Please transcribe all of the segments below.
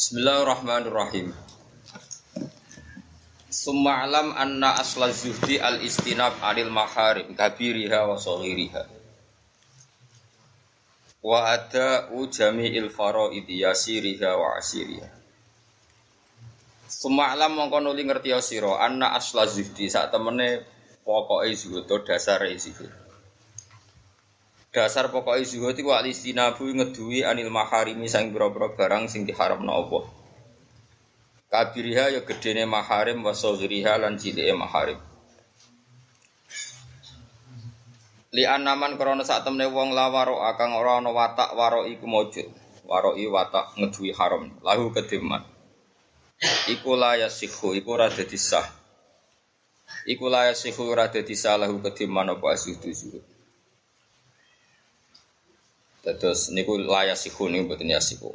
Bismillahirrahmanirrahim. Summa alam anna asla zuhdi al istinab anil maharim kabiriha wa saghiriha. Wa ada ujami il faraid yasiriha wa asiriha. Summa alam mongko nuli ngerti sira anna asla zuhdi sak temene pokoke zuhud dasar zuhud. Dasar pokoke zuhud iku al istinabu ngeduwi anil maharimi sang boro-boro barang sing diharamno Allah. Kabiriha ya gedene maharim wa saghiriha lan cilike maharim. Li anaman krana sak temne wong lawaro akang ora ana watak waro iku mujud. Waroi watak ngeduwi haram. Lahu kediman. Iku la yasihu iku ora dadi sah. Iku la yasihu ora dadi lahu kediman apa asudu zuhud. Terus niku la yasihu niku mboten yasihu.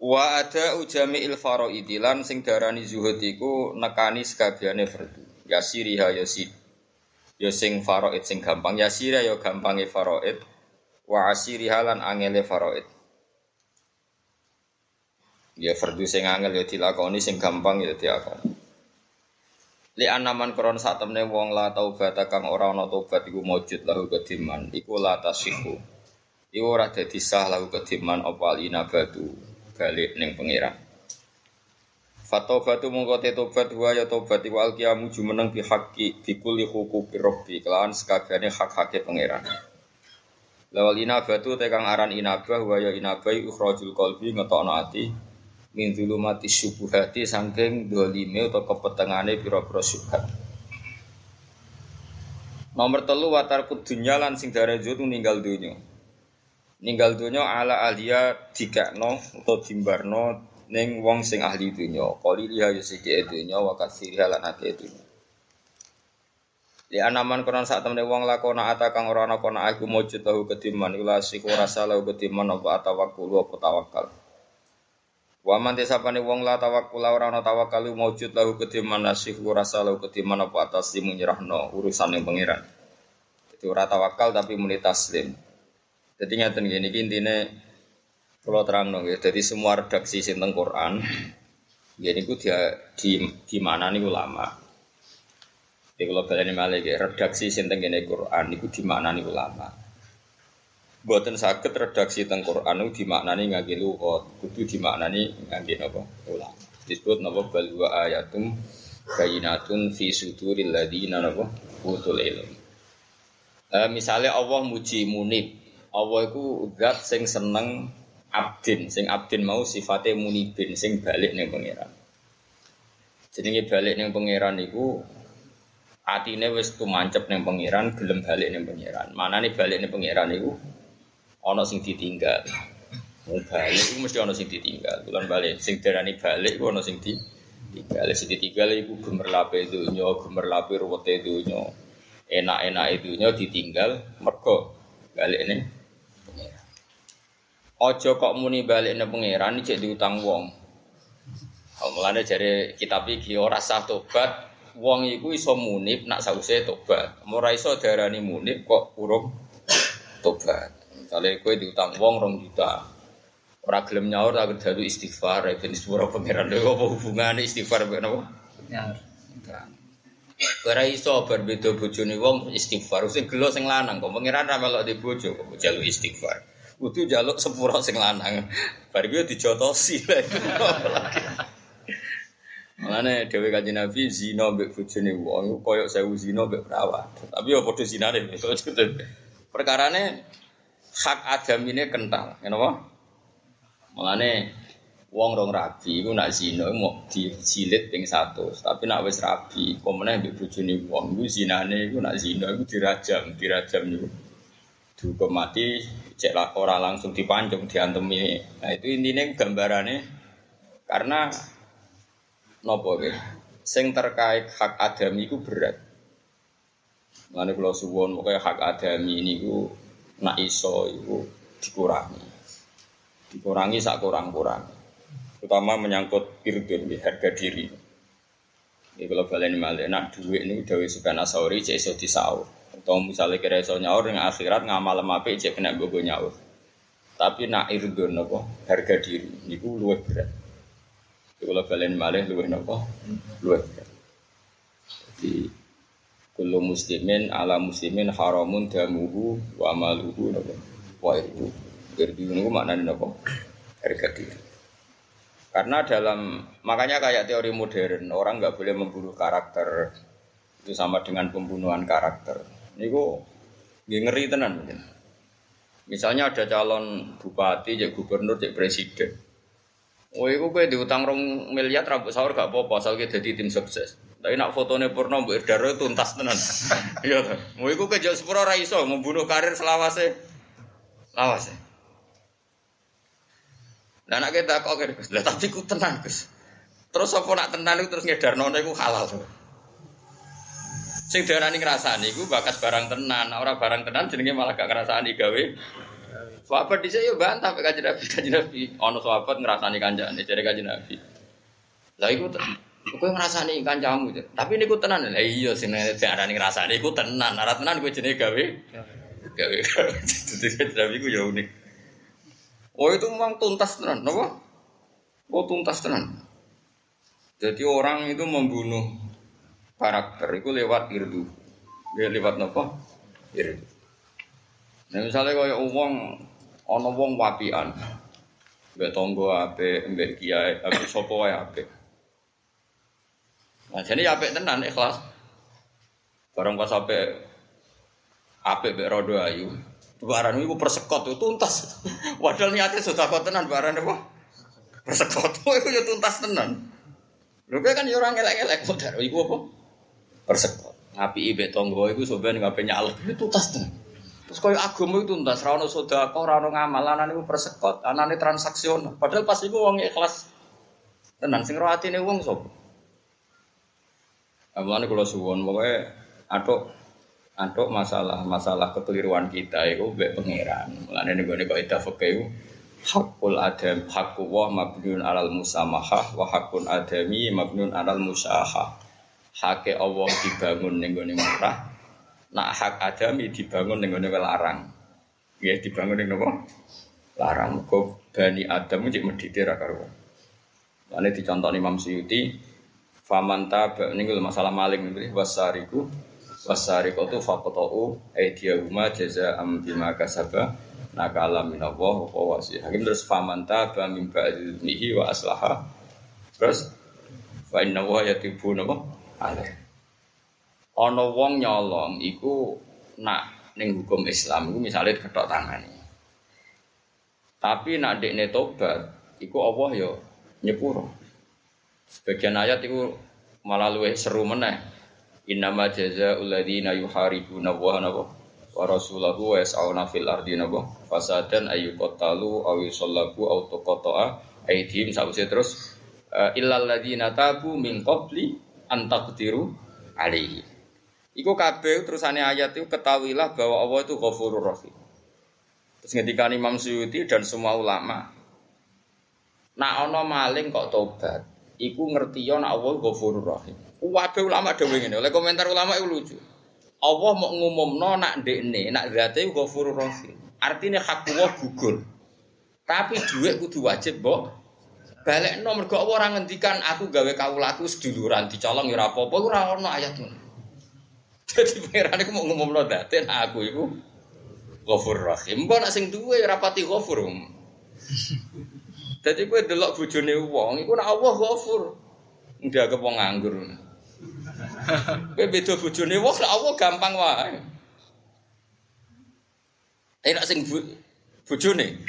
Wa ada ujami il faraidi lan sing darani zuhud iku nekani sekabiane fardu. Yasiriha yasid. Ya sing faraid sing gampang yasira ya gampange faraid. Wa asiriha lan angele faraid. Ya fardu sing angel ya dilakoni sing gampang ya dilakoni. Li anaman kron sak temne wong la taubat kang ora ana tobat iku mujud lahu kediman iku la tasihu. Iku ora dadi sah lahu kediman apa alinabatu balik ning pangeran. Fatobatu mongko te tobat wa ya tobat iku alqiyamu jumeneng bi haqqi bi kulli huquqi rabbi kelawan sekabehane hak-hake pangeran. Lawal inabatu te kang aran inabah wa ya inabah ukhrajul qalbi ngetokno ati min zulumati syubuhati saking dolime utawa kepetengane pira-pira syubhat. Nomor telu watar kudunya lan sing darajo ninggal dunya ninggal dunya ala alia dikakno utawa dimbarno ning wong sing ahli dunya kali liha yo sithik dunya wa kasiriha lan akeh dunya Li anaman kono sak temene wong lakona ata kang ora ana kono aku mujud tahu kediman ila siku rasa lahu kediman apa tawakkul apa tawakal Wa man desapane wong la tawakkul ora ana tawakal mujud lahu kediman nasiku rasa lahu kediman apa atas nyerahno urusan yang pangeran. Itu ora tawakal tapi muni taslim jadi ngeten gini, intinya kalau terang dong ya. Jadi semua redaksi sinten Quran, gini ku dia di di mana nih ulama. Jadi kalau kalian malah ya, redaksi sinten gini Quran, itu di mana nih ulama. Buatan sakit redaksi tentang Quran itu di mana nih ngagi luhut, kudu di mana nih ngagi apa ulama. Disebut napa balwa ayatum bayinatun fi suduril ladina napa utul ilm. Uh, misalnya Allah muji munib, Allah itu zat sing seneng abdin, sing abdin mau sifatnya munibin, sing balik ning pangeran. Jenenge balik ning pangeran iku atine wis tumancep ning pangeran, gelem balik ning pangeran. Manane balik ning pangeran iku ana sing ditinggal. Wong balik iku mesti ana sing ditinggal. Kulan balik sing darani balik iku ana sing ditinggal. Sing ditinggal iku gemerlape dunya, gemerlape ruwete dunya. Enak-enak dunya ditinggal mergo balik ning Ojo kok muni balik ne pangeran cek diutang wong. Oh, mulane jare kitab iki ora sah tobat, wong iku iso munib nak sause tobat. Ora iso darani munib kok urung tobat. Misale kowe diutang wong rong juta. Ora gelem nyaur tak dalu istighfar ben sepuro pangeran lho apa hubungane istighfar mbek napa? Ya. Ora iso berbeda bojone wong istighfar sing gelo sing lanang kok pangeran ra melok di bojo kok jalu istighfar. Kudu jaluk sepuro sing lanang. Bar kuwi dijotosi lha. Mulane dhewe kanjeng Nabi zina mbek bojone wong koyo sewu zina mbek perawat. Tapi ya padha zinane. Perkarane hak adam ini kental, kenapa? Mulane wong rong rabi iku nak zina mau dijilid ping 100, tapi nak wis rabi, komene mbek bojone wong iku zinane iku nak zina iku dirajam, dirajam niku. Dihukum mati cek ora langsung dipancung diantemi. Nah itu intinya gambarannya karena nopo ya. Sing terkait hak adami itu berat. Mana kalau suwon pokoknya hak adami ini ku nak iso itu dikurangi, dikurangi sak kurang kurang. Terutama menyangkut irdun harga diri. Ini kalau balen malah nak duit ini udah suka nasauri cek iso disaur. Atau misalnya kira iso nyaur dengan akhirat ngamal lemah cek kena gogo nyaur. Tapi nak irdun apa harga diri niku luwih berat. Kalau balen malih luwih napa? Luwih. Jadi kullu muslimin ala muslimin haramun damuhu wa maluhu napa? Wa itu. Irdu niku maknane napa? Harga diri. Karena dalam makanya kayak teori modern orang nggak boleh membunuh karakter itu sama dengan pembunuhan karakter. Niku ngeri tenan mungkin. Misalnya ada calon bupati, jadi gubernur, jadi presiden. Oh, itu gue diutang rong miliar rambut sahur gak apa-apa, asal kita jadi tim sukses. Tapi nak fotonya purno mbak Daro tuntas tenan. Iya tuh. Mau iku kejauh sepuro raiso membunuh karir selawase. Lawase. Nah nak kita kok Gus. Lah tapi ku tenan Gus. Terus apa nak tenan itu terus ngedarno iku halal. Sing darani ngrasani iku bakas barang tenan, ora barang tenan jenenge malah gak ngrasani gawe Sahabat dhisik yo bantah pek kanjeng Nabi, kanjeng Nabi. Ana sahabat ngrasani kanjane jare kanjeng Nabi. Lah iku kowe ngrasani kancamu. Tapi niku tenan. Lah iya sing diarani ngrasani iku tenan. Ora tenan kowe jenenge gawe. Gawe. Dadi Nabi ku yo unik. Oh itu memang tuntas tenan, napa? Oh tuntas tenan. Jadi orang itu membunuh karakter itu lewat irdu. Dia lewat napa? Irdu. Nah misalnya kaya uang ana wong wapian. Mbek tangga apik, mbek kiai, apik sapa wae apik. Nah, jadi apik tenan ikhlas. Barang pas apik apik mbek rodo ayu. Barang iku persekot itu tuntas. Padahal niatnya sudah kok tenan barang apa? Persekot itu ya tuntas tenan. Lho kan ya orang elek-elek kok iku apa? Persekot. Ngapi ibe tonggo iku sampeyan ngape nyalek itu tuntas tenan. Terus kaya agama itu tuntas, rano sedekah, rano ngamal, anane ku persekot, anane transaksional. Padahal pas iku wong ikhlas. Tenan sing roh atine wong sapa? Amane kula suwon pokoke atuk atuk masalah masalah kekeliruan kita itu mbek pangeran. Mulane nego nego itu fikih hakul adam hakku wa mabnun alal musamahah wa hakun adami mabnun alal musahah. Hake Allah dibangun nego nego murah, Nak hak adami dibangun dengan larang. Ya dibangun dengan apa? Larang. Kok bani Adam cek medite ra karo. Lane dicontoh Imam Suyuti faman taba ini masalah maling ini wasariku itu faqta'u aydiyahuma jazaa'am bima kasaba nakala min Allah wa wasi. Hakim terus faman taba min ba'dhi wa aslaha. Terus fa inna wa yatibu napa? Alaih ana wong nyolong iku nak ning hukum Islam iku misalnya ketok tangane. Tapi nak dekne tobat iku Allah ya nyepuro. Sebagian ayat iku malah luwih seru meneh. Innama jazaa'ul ladzina yuharibuna wa wa rasulahu wa yas'auna fil ardi nabo fasadan ayyuqatalu aw yusallabu aw tuqata'a aydihim sause terus illal ladzina tabu min an taqdiru alaihi Iku kabeh terusane ayat itu ketahuilah bahwa Allah itu Ghafurur Rahim. Terus ngendikan Imam Suyuti dan semua ulama, nak ana maling kok tobat, iku ngerti ya nak Allah Ghafurur Rahim. Waduh ulama dhewe ngene, oleh komentar ulama itu lucu. Allah mau ngumumno nak ndekne, nak zate Ghafurur Rahim. Artinya hak Allah gugur. Tapi duit kudu wajib, Mbok. Balik nomor mergo Allah ora ngendikan aku gawe kawulaku seduluran dicolong ya ora apa-apa ora ono ayat ngono. Jadi pangeran iku mau ngumumno nah aku iku Ghafur Rahim. Mbok nak sing duwe rapati Ghafur. Dadi kowe delok bojone wong iku nak Allah Ghafur. Ndak wong nganggur. Kowe beda bojone wong nak Allah gampang wae. Enak sing bojone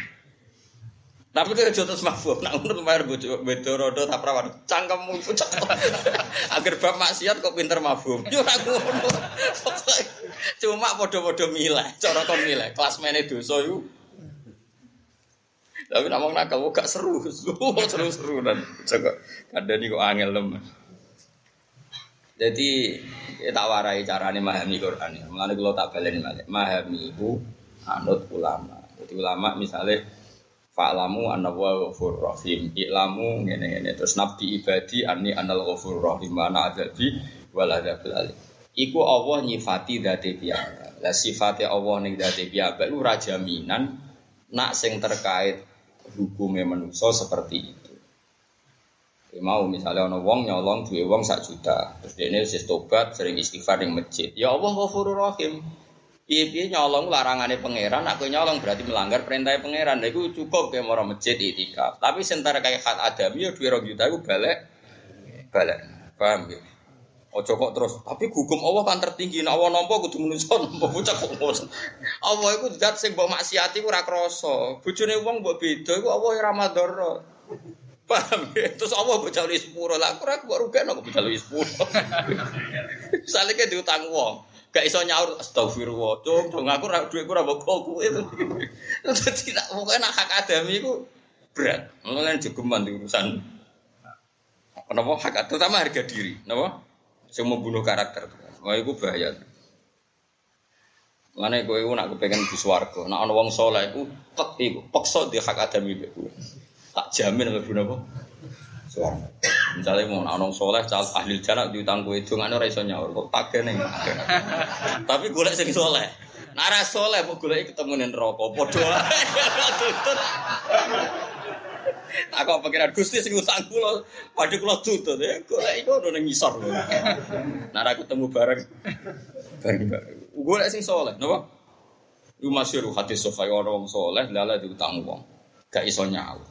tapi kan jotos terus mabuk, nak ngono bayar bojo bedo rodo tak perawan. Cangkemmu pucet. Agar bab maksiat kok pinter mabuk. Yo ngono. Cuma padha-padha milih, cara kon milih. Kelas mene dosa iku. Tapi wong nakal gak seru. Seru-seru dan coba kadani kok angel lem. Jadi tak warai carane memahami Quran. Mulane kula tak baleni malih. Memahami iku anut ulama. Jadi ulama misalnya Fa'lamu anna wa ghafur rahim. I'lamu ngene-ngene terus nabi ibadi anni anal ghafur rahim ana adabi wal adabil alim. Iku Allah nyifati dzate piyambak. Lah sifate Allah ning dzate piyambak lu raja minan nak sing terkait hukumnya manusia seperti itu. Ya mau misalnya ono wong nyolong duwe wong sak juta. Terus dia ini tobat sering istighfar ning masjid. Ya Allah Ghafurur Rahim. Piye-piye nyolong larangane pangeran, aku nyolong berarti melanggar perintah pangeran. Lha iku cukup kayak mau masjid itikaf. Tapi sentara kayak hak adami ya duwe 2 juta iku balik balik. Paham ya? Ojo kok terus, tapi hukum Allah kan tertinggi. Nek Allah nampa kudu menungso nampa bocah kok ngono. Allah iku zat sing mbok maksiati ora krasa. Bojone wong mbok beda iku Allah ora madhara. Paham ya? Terus Allah bocah lu sepuro. Lah aku ora kok rugekno kok bocah lu sepuro. Salike diutang wong. Gak iso nyaur astagfirullah. Cung, cung aku ora dhuwit ku ora mbok. Dadi tak pokoke nak hak adami iku berat. Mulane jogeman di urusan Kenapa hak terutama harga diri, kenapa? Yang membunuh karakter. Wah, itu bahaya. Mana kowe iku nak kepengen di nak ana wong saleh iku tek iku paksa di hak adami iku. Tak jamin mlebu napa? Swarga. Misalnya mau ana wong saleh cal ahli jannah diutang kowe dongane ora iso nyaur kok ning. Tapi golek sing saleh. Nak ora saleh kok golek ketemu ning neraka padha Tak kok pikiran Gusti sing utang kula padha kula tutut ya golek iku ono ning ngisor. Nah aku ketemu bareng bareng. Golek sing saleh, napa? Iku masyhur hadis sahih ana wong saleh lala diutang wong. Gak iso nyaur.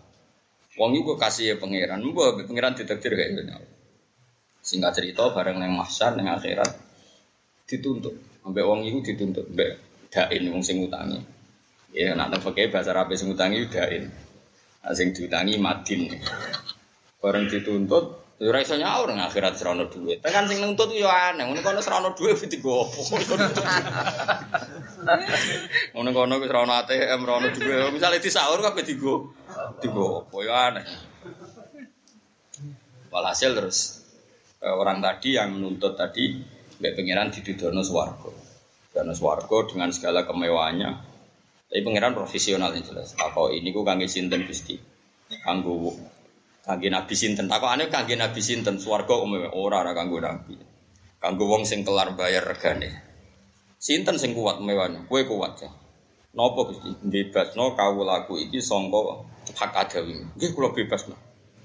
Wong iku kasih ya pangeran, mbok pangeran gak iso nyaur. Singkat cerita bareng nang mahsyar nang akhirat dituntut. Ambek wong iku dituntut mbek dain wong sing utangi. Ya nak nang pakai bahasa Arab sing utangi dain. Asing diutangi madin. Bareng dituntut, ya ora iso nyaur nang akhirat serono duit. Tekan sing nuntut yo aneh, ngono kono serono duit digo opo. Ngono kono wis serono ATM, serono duit. Misale disaur kabeh digo. Digo opo yo aneh. Walhasil terus orang tadi yang menuntut tadi Mbak Pangeran didudono swarga. Dono swarga dengan segala kemewahannya. Tapi pangeran profesional yang jelas. Tako ini ku kangge sinten gusti. Kanggo kangge nabi sinten. Tako ane kangge nabi sinten. Swarga umum ora ora kanggo nabi. Kanggo wong sing kelar bayar regane. Sinten sing kuat mewane? Kue kuat ya. Nopo gusti? Bebas no kau laku iki songko hak adawi. Nggih kula bebas no.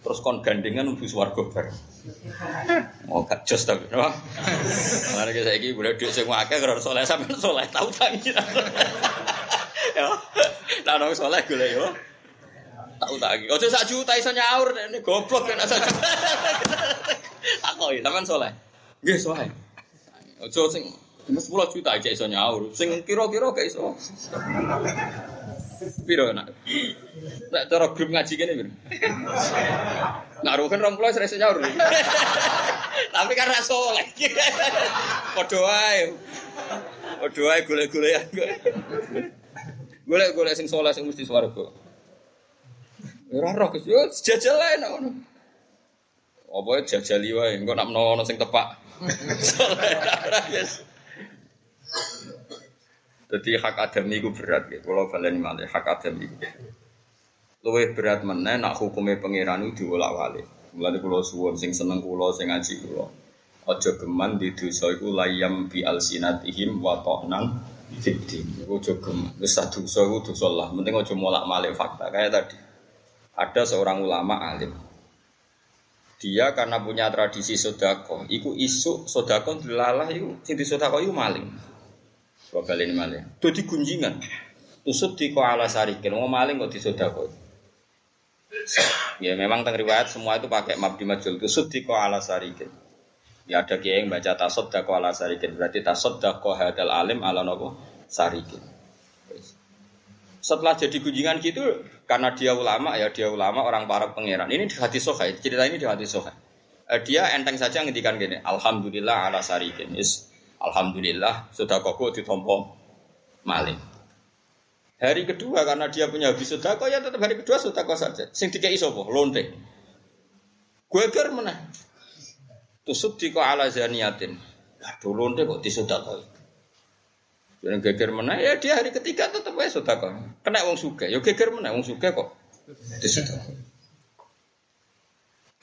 Terus kon gandengan untuk swarga bareng. Mau gak jos tapi, no? Mana kita iki boleh duit sing akeh karo soleh sampean soleh tahu tangi. Ya. Nah, nang soleh golek yo. Tak utangi. Ojo sak juta iso nyaur nek goblok nek sak juta. Takoki sampean soleh. Nggih soleh. Ojo sing 10 juta aja iso nyaur. Sing kira-kira gak iso. Piro nak? Nak cara grup ngaji kene piro? Nak rugen 20 wis iso nyaur. Tapi kan ra soleh. Padha wae. Padha wae golek-golekan. Golek-golek sing soleh sing mesti swarga. Ora roh Gus, yo jajal ae nek ngono. Apa jajali wae, engko nak menawa sing tepak. Soleh yes. Jadi hak adami itu berat gitu. Kalau balen malih hak adami itu. Luwih berat meneh nak hukume pangeran itu diwolak-walik. Mulane kula suwun sing seneng kula sing ngaji kula. Aja geman di dosa iku layam bi alsinatihim wa ta'nan fiddin. Ojo geman. Wis dosa iku dosa lah. Penting aja molak-malik fakta kayak tadi. Ada seorang ulama alim. Dia karena punya tradisi sodako, iku isu sodako dilalah iku sing sodako iku maling. Kau balik maling. Itu digunjingan. Tusuk di ala sarikin. Mau maling kok disodako. Ya memang tentang riwayat semua itu pakai mabdi majul. Tusuk di ala sarikin. Ya ada kiai yang baca tasod dako ala sarikin. Berarti tasod dako hadal alim ala nopo sarikin. Setelah jadi gunjingan gitu, karena dia ulama ya dia ulama orang para pangeran. Ini di hati sohai. Cerita ini di hati sohai. Dia enteng saja ngendikan gini. Alhamdulillah ala sarikin. Is Alhamdulillah sudah koko ditompo maling. Hari kedua karena dia punya habis sudah ya tetap hari kedua sudah kok saja. Sing tiga isopo lonte. Gue ger mana? Tusuk di ala zaniatin. Aduh lonte kok disudah kok. Jadi geger mana? Ya dia hari ketiga tetap aja sudah kok. Kena wong suka. Ya geger mana? Wong suka kok disudah.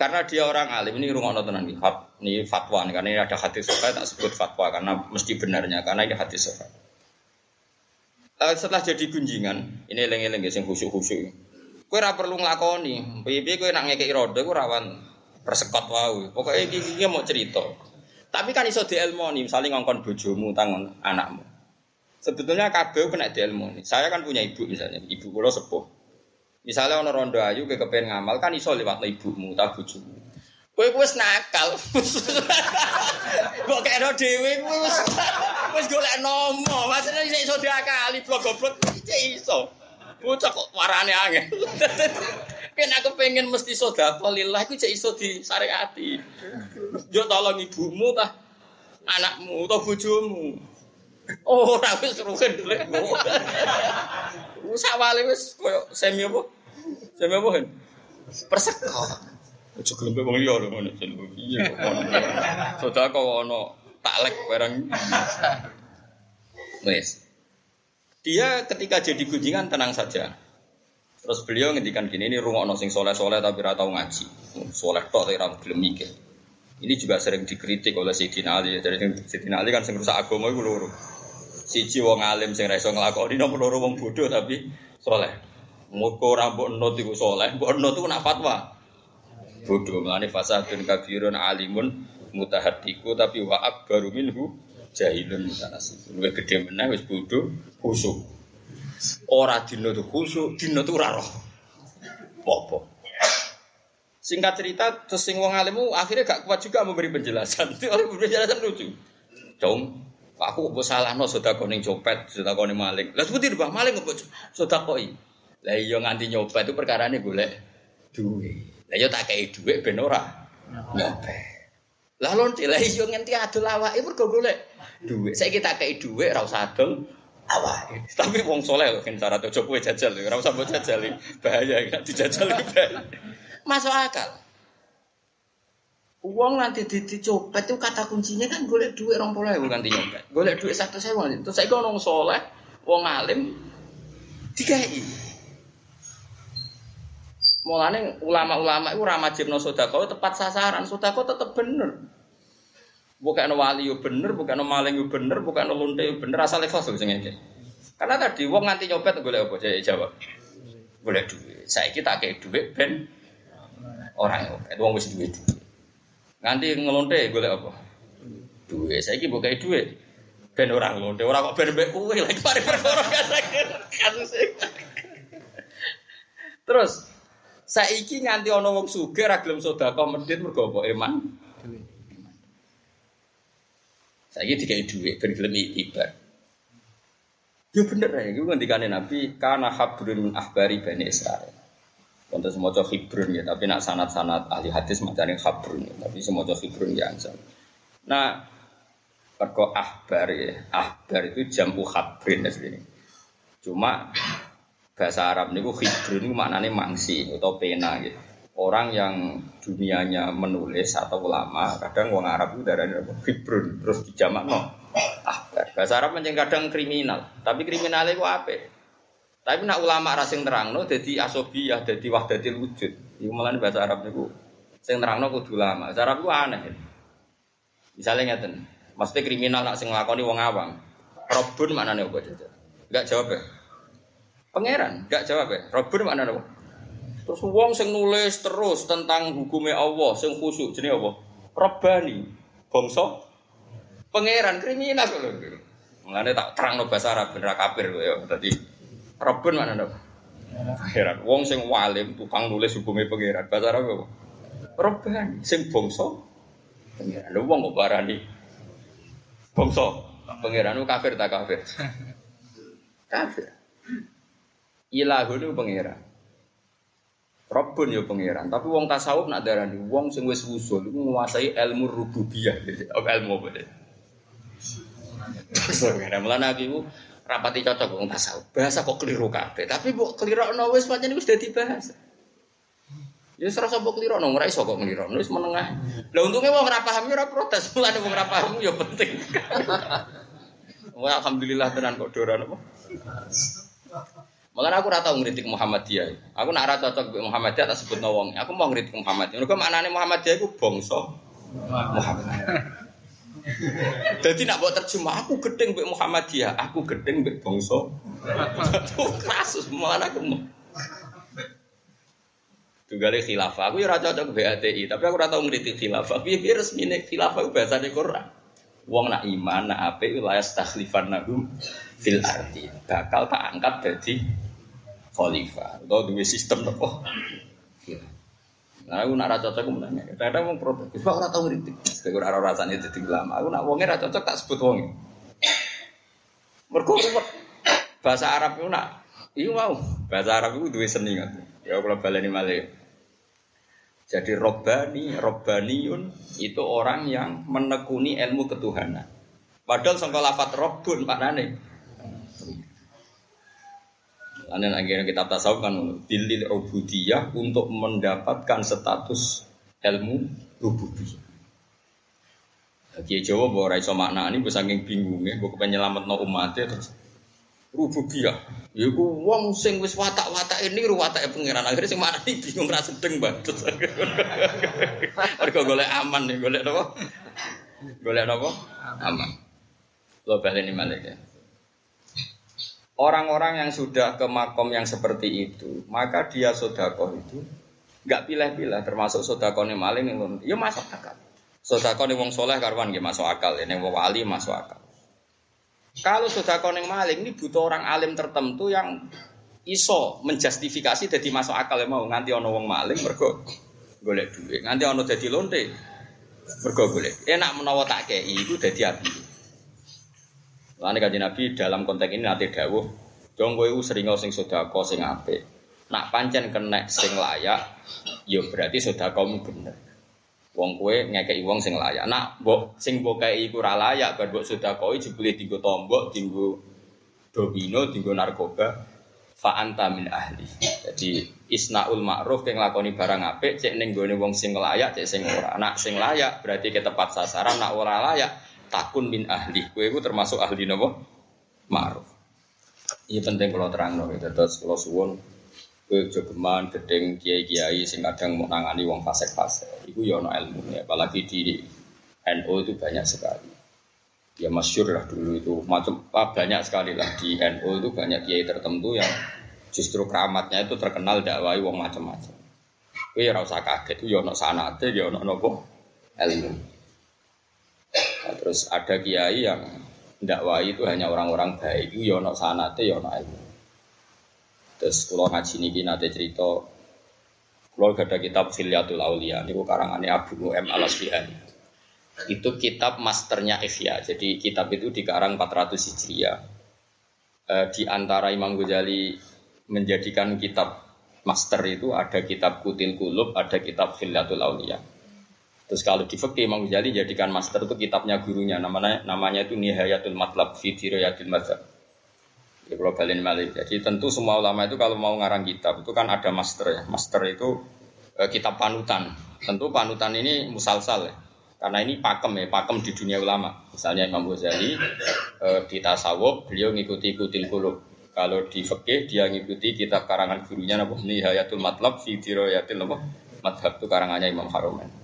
Karena dia orang alim ini rumah tenan nih, ini fatwa nih karena ini ada hadis sofa tak sebut fatwa karena mesti benarnya karena ini hadis sofa. Uh, setelah jadi gunjingan, ini lengi-lengi sing khusyuk khusyuk. Kue ora perlu nglakoni, piye kue nak roda, kue rawan persekot wau. Pokoknya iki iki mau cerita. Tapi kan iso dielmoni, misalnya ngongkon bojomu tangon anakmu. Sebetulnya kabeh kena dielmoni. Saya kan punya ibu misalnya, ibu kula sepuh. Misalnya ono rondo ayu ke kepen ngamal kan iso lewat ibumu ta bojomu. Kowe wis nakal. Kok kena dhewe wis wis golek nomo. Maksudnya iso diakali blok-blok iso. Bocah kok warane angel. Kan aku pengen mesti sedekah lillah iku cek iso disyariati. Yo tolong ibumu tah anakmu atau bojomu. Oh, ora wis rugen dulu. Wis awale wis koyo semi apa? Semi apa kan? Perseko. Ojo gelem wong liya lho ngono jeneng. Iya kok ngono. Kok ono taklek barang. Wes. Dia ketika jadi gunjingan tenang saja. Terus beliau ngendikan gini, ini rumah sing soleh-soleh tapi ratau ngaji. Soleh tok tapi ratau gelem mikir. Ini juga sering dikritik oleh Sayyidina Ali. Jadi Sayyidina Ali kan sing rusak agama iku loro. Siji wong alim sing ra iso nglakoni nomor loro wong bodoh tapi soleh. Muga ora mbok enut iku soleh, mbok enut iku nak fatwa. Bodoh mlane fasadun kabirun alimun mutahaddiku tapi wa akbaru minhu jahilun mutanasib. Luwih gedhe meneh wis bodoh khusuk. Ora dina tuh khusuk, dina tuh ora roh. Apa? Singkat cerita, terus sing wong alimmu akhirnya gak kuat juga memberi penjelasan. Itu memberi penjelasan lucu. Dong, aku kok salah no sudah koning copet, sudah koning maling. Seperti itu bang maling sudah koi. Lah iya nganti nyopet itu perkara golek duit. Lah iya tak kayak duit ben ora nyopet. Lah lonte lah iya nganti adol awake mergo golek duit. Saya kita kayak duit ra usah adol. Tapi wong soleh lho kan cara coba kowe jajal ora usah mbok jajal. Bahaya dijajal bahaya. Masuk akal. Uang nanti dicopet itu kata kuncinya kan golek duit orang pola ya ganti nyopet. Golek duit satu sewa. Terus saya kalau soleh, uang alim, dikai. Mulane ulama-ulama itu ramajib no sodako tepat sasaran. Sodako tetap bener. Bukan wali yo bener, bukan maling yo bener, bukan lonte yo bener. Asal ikhlas sing Karena tadi uang nganti nyopet golek apa? Saya jawab. Golek duit. Saya kita kayak duit ben orang nyopet. Uang wis duit. Nganti ngelonte golek apa? Duit. Saya ki bukai duit. Ben orang ngelonte. Orang kok ben mbek kowe lagi pare perkara kasus. Terus saiki nganti ana wong sugih ra gelem sedekah medhit mergo apa eman? Saiki dikai duit ben gelem itibar. Yo bener ya, itu ngendikane Nabi karena habrun min ahbari Bani Israel. Untuk semua hibrun ya, tapi nak sanat-sanat ahli hadis macam yang habrun ya, tapi semua hibrun ya ansam. Nah, perko ahbar ya, ahbar itu jamu habrin ya sini. Cuma bahasa Arab ini hibrun itu maknanya mangsi atau pena gitu. Orang yang dunianya menulis atau ulama, kadang orang Arab itu darahnya hibrun, terus dijamak no. Ahbar. Bahasa Arab kadang kriminal, tapi kriminalnya itu apa? Tapi nak ulama rasing terangno jadi asobiyah, jadi wahdatil wujud. Iku malah bahasa Arab niku sing terangno kudu ulama. Bahasa Arab ku aneh. Misalnya ngeten, maksudnya kriminal nak sing nglakoni wong awam. Robun maknane apa jajan? Enggak jawab ya. Pangeran, enggak jawab ya. Robun maknane apa? Terus wong sing nulis terus tentang hukumnya Allah, sing khusyuk jenenge apa? Robani. Bangsa pangeran kriminal lho. Mulane tak terangno bahasa Arab bener kafir kok ya. Dadi Robun mana dong? Pangeran. Wong sing walim tukang nulis hukumnya pangeran. Bahasa Arab apa? Robban sing bangsa pangeran. Lho wong kok barani bangsa pangeran ku kafir tak kafir? kafir. Ilahu itu pangeran. Robun ya pangeran, tapi wong tasawuf nak darani wong sing wis usul iku menguasai ilmu rububiyah. Ilmu apa deh? Pangeran mulane aku rapati cocok wong tasawuf. Bahasa kok keliru kabeh, tapi mbok kelirokno wis pancen wis dadi bahasa. Ya serasa mbok kelirokno ora iso kok kelirokno wis menengah. Lah untungnya wong ora paham ya ora protes, mulane wong ora paham ya penting. Wah alhamdulillah tenan kok doran apa. Malah aku ora tau ngritik Muhammadiyah. Aku nak ora cocok mbek Muhammadiyah tak sebut wong. Aku mau ngritik Muhammadiyah. Mergo maknane Muhammadiyah iku bangsa Muhammad. Jadi nak buat terjemah aku gedeng mbek Muhammadiyah, aku gedeng mbek bangsa. Itu kasus mana aku mau. Tunggale khilafah. Aku ya ora cocok BATI, tapi aku ora tau ngritik khilafah. Piye piye resmine khilafah ku bahasane Quran. Wong nak iman, nak apik la yastakhlifan nahum fil ardi. Bakal tak angkat dadi khalifah. Atau duwe sistem apa? Nah, aku nak ra cocok aku menanya. Kadang wong protes. Wis ora tau ngritik. Aku ora rasane dadi ulama. Aku nak wonge ra cocok tak sebut wonge. Mergo bahasa Arab itu nak Iya mau bahasa Arab itu dua seni kan. Ya kalau baleni malih. Jadi robbani, robbaniun itu orang yang menekuni ilmu ketuhanan. Padahal sangka lafat robbun maknane. Ane akhirnya kita tasawuf kan dilil ubudiyah untuk mendapatkan status ilmu rububiyah. Kiai Jawa bahwa raiso makna ini bisa saking bingung ya, bukan penyelamat no umatnya terus rububiyah. Ya ku wong sing wis watak-watak ini ru watake pangeran. Akhirnya sing mana nih bingung ra sedeng banget. Mergo golek aman nih, golek napa? Golek napa? Aman. Lo baleni malih ya. Orang-orang yang sudah ke makom yang seperti itu, maka dia sodako itu nggak pilih-pilih, termasuk sodakonya maling yang ya masuk akal. Sodakonya wong soleh karwan ya masuk akal, ini wong wali masuk akal. Kalau sudah koneng maling ini butuh orang alim tertentu yang iso menjustifikasi jadi masuk akal. Ya mau nganti ono wong maling mergo golek duit. Nganti ono jadi lonte mergo golek. Enak menawa tak kei itu jadi api Lalu kaji Nabi dalam konteks ini nanti dawuh Jong kowe sering sing sedekah sing apik. Nak pancen kena sing layak, ya berarti sedekahmu bener. Wong kue ngekei wong sing layak. Nak mbok sing mbok kei iku ora layak, bar mbok sedekoi jebule dienggo tombok, dienggo domino, dienggo narkoba. Fa anta min ahli. Jadi isnaul ma'ruf yang lakoni barang apik cek ning gone wong sing layak, cek sing ora. Nak sing layak berarti ke tepat sasaran, nak ora layak takun min ahli. Kue itu termasuk ahli nopo? Ma'ruf. Ini penting kalau terang no, terus kalau suwon kowe jogeman gedeng kiai-kiai sing kadang mau nangani wong fasik-fasik. Iku ya ono ilmunya, apalagi di NU itu banyak sekali. Ya masyur lah dulu itu macam ah, banyak sekali lah di NU itu banyak kiai tertentu yang justru keramatnya itu terkenal dakwai wong macam-macam. Kowe ya ora usah kaget, ya ono sanate, ya ono nopo ilmu. Nah, terus ada kiai yang dakwai itu hanya orang-orang baik, ya ono sanate, ya ono ilmu. Terus kalau ngaji niki nate cerita kalau ada kitab Filiatul Aulia niku karangannya Abu Nu'aim Al Asfihani. Itu kitab masternya Ihya. Jadi kitab itu dikarang 400 Hijriah. E, di antara Imam Ghazali menjadikan kitab master itu ada kitab Kutil Kulub, ada kitab Filiatul Aulia. Terus kalau di fikih Imam Ghazali jadikan master itu kitabnya gurunya namanya namanya itu Nihayatul Matlab fi Dirayatul Mazhab. Ya kalau balen malik. Jadi tentu semua ulama itu kalau mau ngarang kitab itu kan ada master ya. Master itu eh, kitab panutan. Tentu panutan ini musalsal ya. Karena ini pakem ya, pakem di dunia ulama. Misalnya Imam Ghazali eh, di tasawuf beliau ngikuti kutil kulub. Kalau di fikih dia ngikuti kitab karangan gurunya napa Nihayatul Matlab fi Dirayatil napa Madhab itu karangannya Imam Haruman.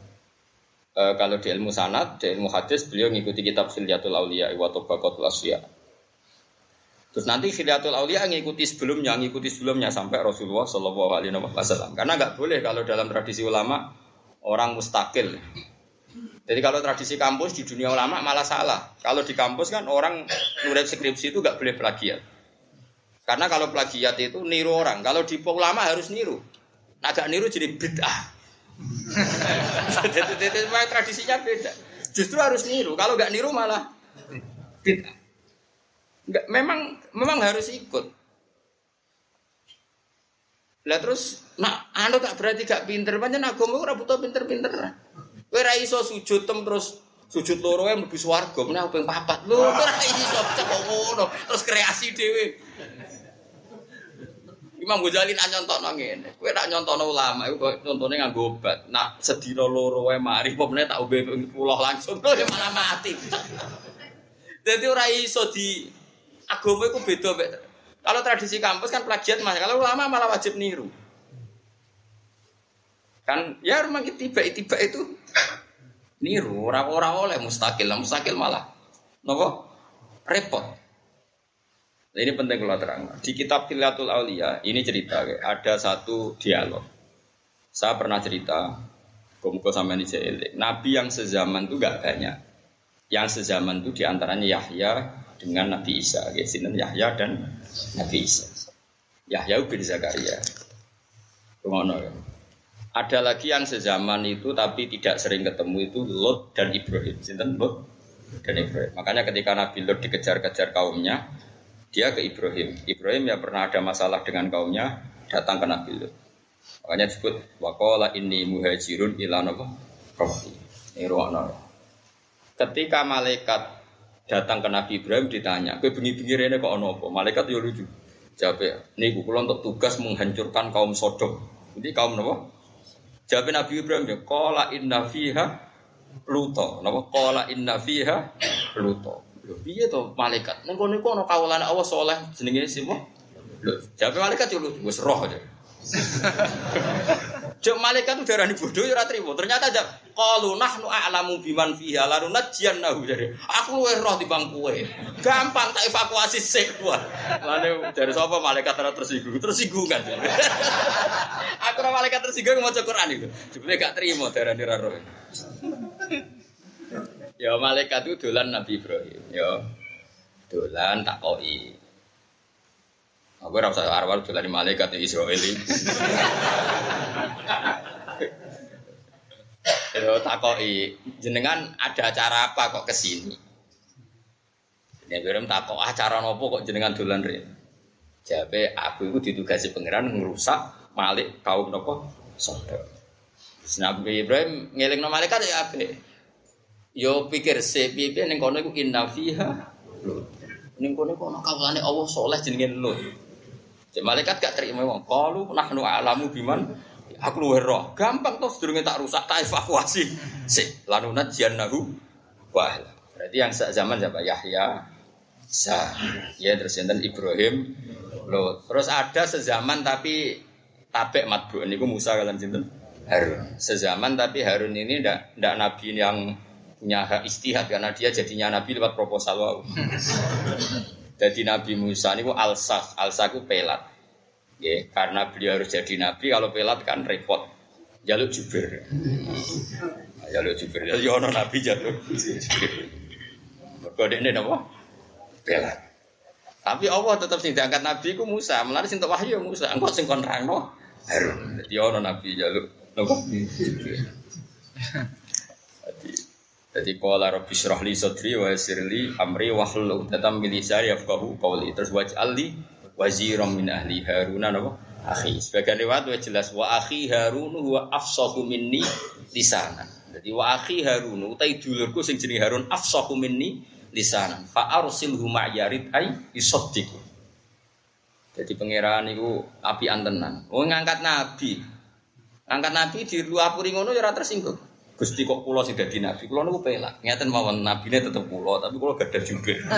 E, kalau di ilmu sanad, di ilmu hadis beliau ngikuti kitab Silyatul Auliya wa Asya. Terus nanti Khiliatul Aulia ngikuti sebelumnya, ngikuti sebelumnya sampai Rasulullah Shallallahu Alaihi Wasallam. Karena nggak boleh kalau dalam tradisi ulama orang mustakil. Jadi kalau tradisi kampus di dunia ulama malah salah. Kalau di kampus kan orang nulis skripsi itu nggak boleh plagiat. Karena kalau plagiat itu niru orang. Kalau di ulama harus niru. Nah gak niru jadi bid'ah. Jadi, tradisinya beda. Justru harus niru. Kalau nggak niru malah bid'ah. Enggak, memang memang harus ikut. Lah terus nak anu tak berarti gak pinter, pancen agama ora butuh pinter-pinter. Kowe ra iso sujud tem terus sujud loro yang mlebu swarga, meneh ping papat. Lho ora iso ngono, terus kreasi dhewe. Imam Ghazali nak nyontokno ngene. Kowe nak nyontokno ulama iku kok contone nganggo obat. Nak sedina loro wae mari meneh tak ombe puluh langsung malah mati. Jadi ora iso di agama itu beda Kalau tradisi kampus kan plagiat mas, kalau ulama malah wajib niru. Kan ya memang tiba-tiba itu niru orang-orang oleh mustakil, mustakil malah nopo repot. Ini penting kalau terang. Di kitab Filatul Aulia ini cerita ada satu dialog. Saya pernah cerita, Kumpul sama ini Nabi yang sezaman itu gak banyak. Yang sezaman itu di antaranya Yahya dengan Nabi Isa. Ya, Yahya dan Nabi Isa. Yahya bin Zakaria. Ya. Ada lagi yang sezaman itu tapi tidak sering ketemu itu Lot dan Ibrahim. Sinten Lot dan Ibrahim. Makanya ketika Nabi Lot dikejar-kejar kaumnya, dia ke Ibrahim. Ibrahim ya pernah ada masalah dengan kaumnya, datang ke Nabi Lot. Makanya disebut wakola ini muhajirun ila napa? Rabbi. Ini Ketika malaikat datang ke Nabi Ibrahim ditanya, "Kowe bengi-bengi rene kok ana apa?" Malaikat yo lucu. Jawab, "Niku kula untuk tugas menghancurkan kaum Sodom." Jadi kaum napa? Jawab Nabi Ibrahim ya, "Qala inna fiha luto." Napa? Qala inna fiha luto. Lho piye to malaikat? Ning kono iku ana kawulane Allah saleh jenenge simo. Lho, jawab malaikat yo wis roh aja. Jok malaikat udah rani bodoh ya trimo. Ternyata aja qalu nahnu a'lamu biman fiha lalu nahu jadi. Aku luwih roh timbang kowe. Gampang tak evakuasi sik. Lane dari sapa malaikat ora tersinggung, tersinggung kan. aku ora malaikat tersinggung maca Quran itu. Jebule gak trimo darani ra roh. Ya malaikat itu dolan Nabi Ibrahim, ya. Dolan tak koi. Aku rasa arwah dolan malaikat di Israel ini. Yo takoki jenengan ada acara apa kok ke sini? Nek berem takok acara nopo kok jenengan dolan rene? Jabe aku itu ditugasi pangeran ngerusak Malik kaum nopo Sodom. Nabi Ibrahim ngeling no malaikat ya ape. Yo pikir se piye ning kono iku inna fiha lut. Ning kono iku ana kawulane Allah saleh jenenge Lut. Jadi malaikat gak terima wong. Qalu nahnu a'lamu biman aku luwe roh. Gampang toh sedurunge tak rusak tak evakuasi. Si lanunat jannahu wah. Berarti yang zaman siapa? Yahya, Sa, ya terus enten Ibrahim, lo Terus ada sezaman tapi tabek matbu ini Musa kalian sinten Harun. Sezaman tapi Harun ini ndak ndak nabi yang punya hak istihad karena dia jadinya nabi lewat proposal wow. Jadi Nabi Musa ini alsah, alsah itu pelat. Ya, karena beliau harus jadi nabi, kalau pelat kan repot. Jaluk jubir. Jaluk jubir. Ya ono nabi jaluk jubir. Ini apa? Pelat. Tapi Allah tetap sing diangkat nabi ku Musa, melalui sing wahyu Musa. Engkau sing kon rangno Harun. Ono nabi jaluk napa? Jubir. Jadi qala rabbi syrah li wa yassir li amri wa hlul 'uqdatam min lisani yafqahu qawli. Terus waj'al li waziran min ahli Harun napa? Akhi. Sebagian riwayat wa jelas wa akhi Harun huwa afsahu minni lisanan. Jadi wa akhi Harun utai dulurku sing jenenge Harun afsahu minni lisanan. Fa arsilhu ma'yarid ay isaddiq. Jadi pangeran niku api antenan. Oh ngangkat nabi. Angkat nabi di luar puri ngono ya tersinggung. Gusti kok pulau sih dadi nabi, pulau niku pelak. Ngeten mawon nabine tetep pulau, tapi pulau gak ada jubir.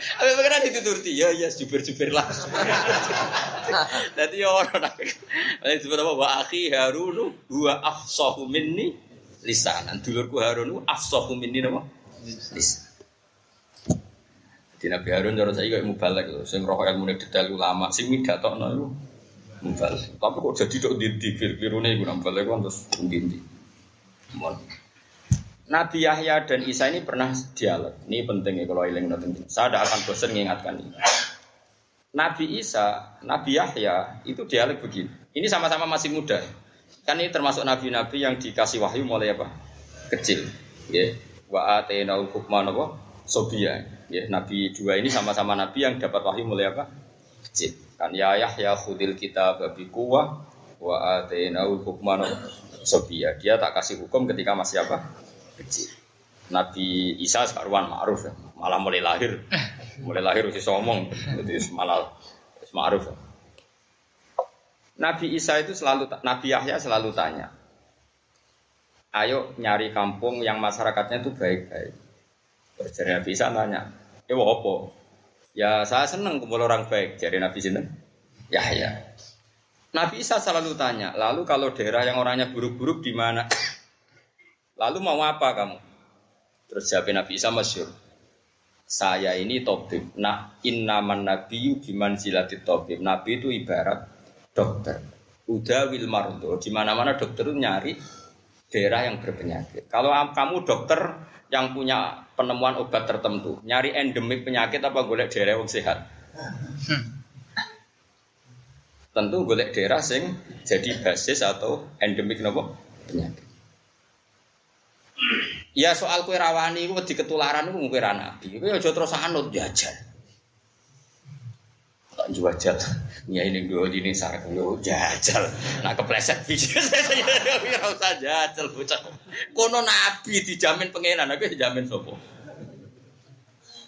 Apa pengen dituturti ya ya jubir-jubir lah. Dadi ya ora nabi. Ini disebut apa? Wa akhi Harun huwa afsahu minni lisanan. Dulurku Harun afsahu minni napa? Lisan. Di Nabi Harun cara saya kayak mubalek loh, sing roh ilmu detail ulama, sing midatokno iku Tapi kok jadi dok di di virune iku nambal iku terus ndi Nabi Yahya dan Isa ini pernah dialog. Ini penting ya kalau iling penting. Saya tidak akan bosan mengingatkan ini. Nabi Isa, Nabi Yahya itu dialog begini. Ini sama-sama masih muda. Kan ini termasuk nabi-nabi yang dikasih wahyu mulai apa? Kecil. Ya. Wa atena hukman apa? Sobia. Ya, nabi dua ini sama-sama nabi yang dapat wahyu mulai apa? Kecil. Kan ya Yahya khudil kita babi kuwah wa atainaul hukman sobia. Dia tak kasih hukum ketika masih apa? Kecil. Nabi Isa sekaruan ma'ruf ya. Malah mulai lahir. Mulai lahir usia somong. Jadi malah ma'ruf ya. Nabi Isa itu selalu Nabi Yahya selalu tanya. Ayo nyari kampung yang masyarakatnya itu baik-baik. Terus Nabi Isa tanya, "Eh apa?" Ya saya senang kumpul orang baik. Jadi Nabi Sinten? Ya ya. Nabi Isa selalu tanya, lalu kalau daerah yang orangnya buruk-buruk di mana? Lalu mau apa kamu? Terus jawab Nabi Isa masyur. Saya ini tobib. Nah, innaman nabiyu biman zilati tobib. Nabi itu ibarat dokter. Uda wil mardo. Di mana-mana dokter itu nyari daerah yang berpenyakit. Kalau kamu dokter yang punya penemuan obat tertentu, nyari endemik penyakit apa golek daerah yang sehat? Tentu golek daerah sing jadi basis atau endemik nopo penyakit. Ya soal kue rawani itu di ketularan itu mungkin nabi. Kue aja terus anut jajal. Tak jajal. Ya ini dua ini sarang yo jajal. Nah kepleset saya usah jajal bocah. Kono nabi dijamin pengenan, aku dijamin sopo.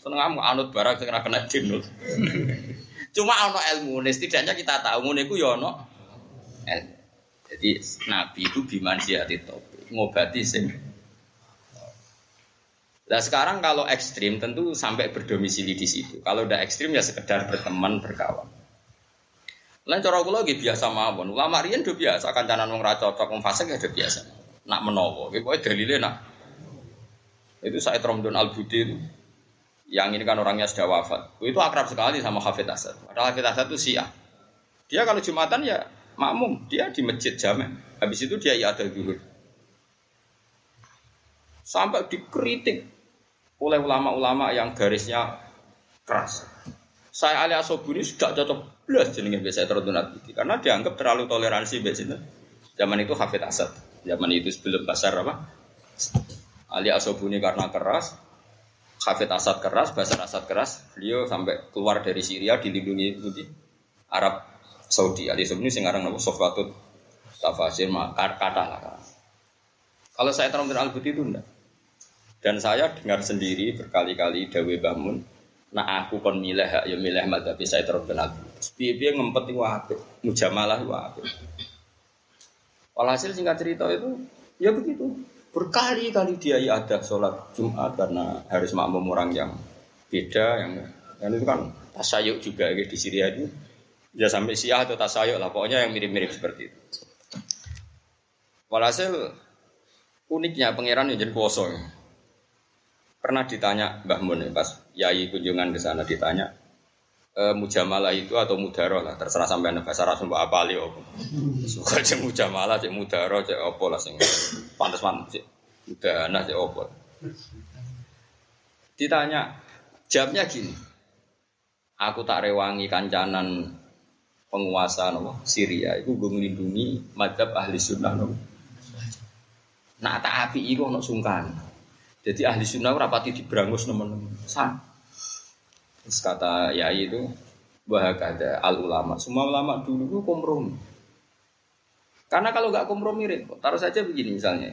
Seneng kamu anut barang sing kena jinut. Cuma ono ilmu, setidaknya kita tahu ngono iku ya. Jadi nabi itu biman topi, ngobati sing Nah sekarang kalau ekstrim tentu sampai berdomisili di situ. Kalau udah ekstrim ya sekedar berteman berkawan. Lain cara kula lagi biasa mawon. Ulama riyen do biasa kancanan wong ra cocok wong fasik ya do biasa. Nak menawa. Ki pokoke dalile nak. Itu Said Romdon Al Budi itu yang ini kan orangnya sudah wafat. Itu akrab sekali sama Hafid Asad. Padahal Hafid Asad itu Syiah. Dia kalau Jumatan ya makmum, dia di masjid jamek. Habis itu dia ya ada dulu. Sampai dikritik oleh ulama-ulama yang garisnya keras. Saya Ali Asobuni sudah cocok belas jenenge biasa terutun karena dianggap terlalu toleransi biasanya. Zaman itu Hafid Asad, zaman itu sebelum pasar apa? Ali Asobuni karena keras, Hafid Asad keras, Basar Asad keras, beliau sampai keluar dari Syria dilindungi di Arab Saudi. Ali ini sekarang nama Sofwatut Tafasir kata lah. Kalau saya terang al itu enggak. Dan saya dengar sendiri berkali-kali Dawe Bangun, nah aku kon milih ya milih madzhab saya terang al Piye-piye ngempet itu apik, mujamalah apik. Walhasil singkat cerita itu ya begitu. Berkali-kali dia ya ada sholat Jumat karena harus makmum orang yang beda yang dan itu kan tasayuk juga gitu, di Syria itu ya sampai Syiah atau tasayuk lah pokoknya yang mirip-mirip seperti itu. Walhasil uniknya pangeran yang jadi kuoso. Pernah ditanya Mbah Mun pas Yai kunjungan ke sana ditanya e, mujamalah itu atau mudaroh lah terserah sampai bahasa Arab mbak apa li opo. Suka cek mujamalah cek mudaroh cek opo lah sing pantas pantas cek mudahana cek opo. Ditanya jawabnya gini. Aku tak rewangi kancanan penguasa no, Syria itu gue melindungi madhab ahli sunnah no. Nah tak api itu no sungkan. Jadi ahli sunnah rapati diberangus teman-teman. Terus kata Yai itu bahagada al ulama. Semua ulama dulu itu kompromi. Karena kalau nggak kompromi repot. Taruh saja begini misalnya.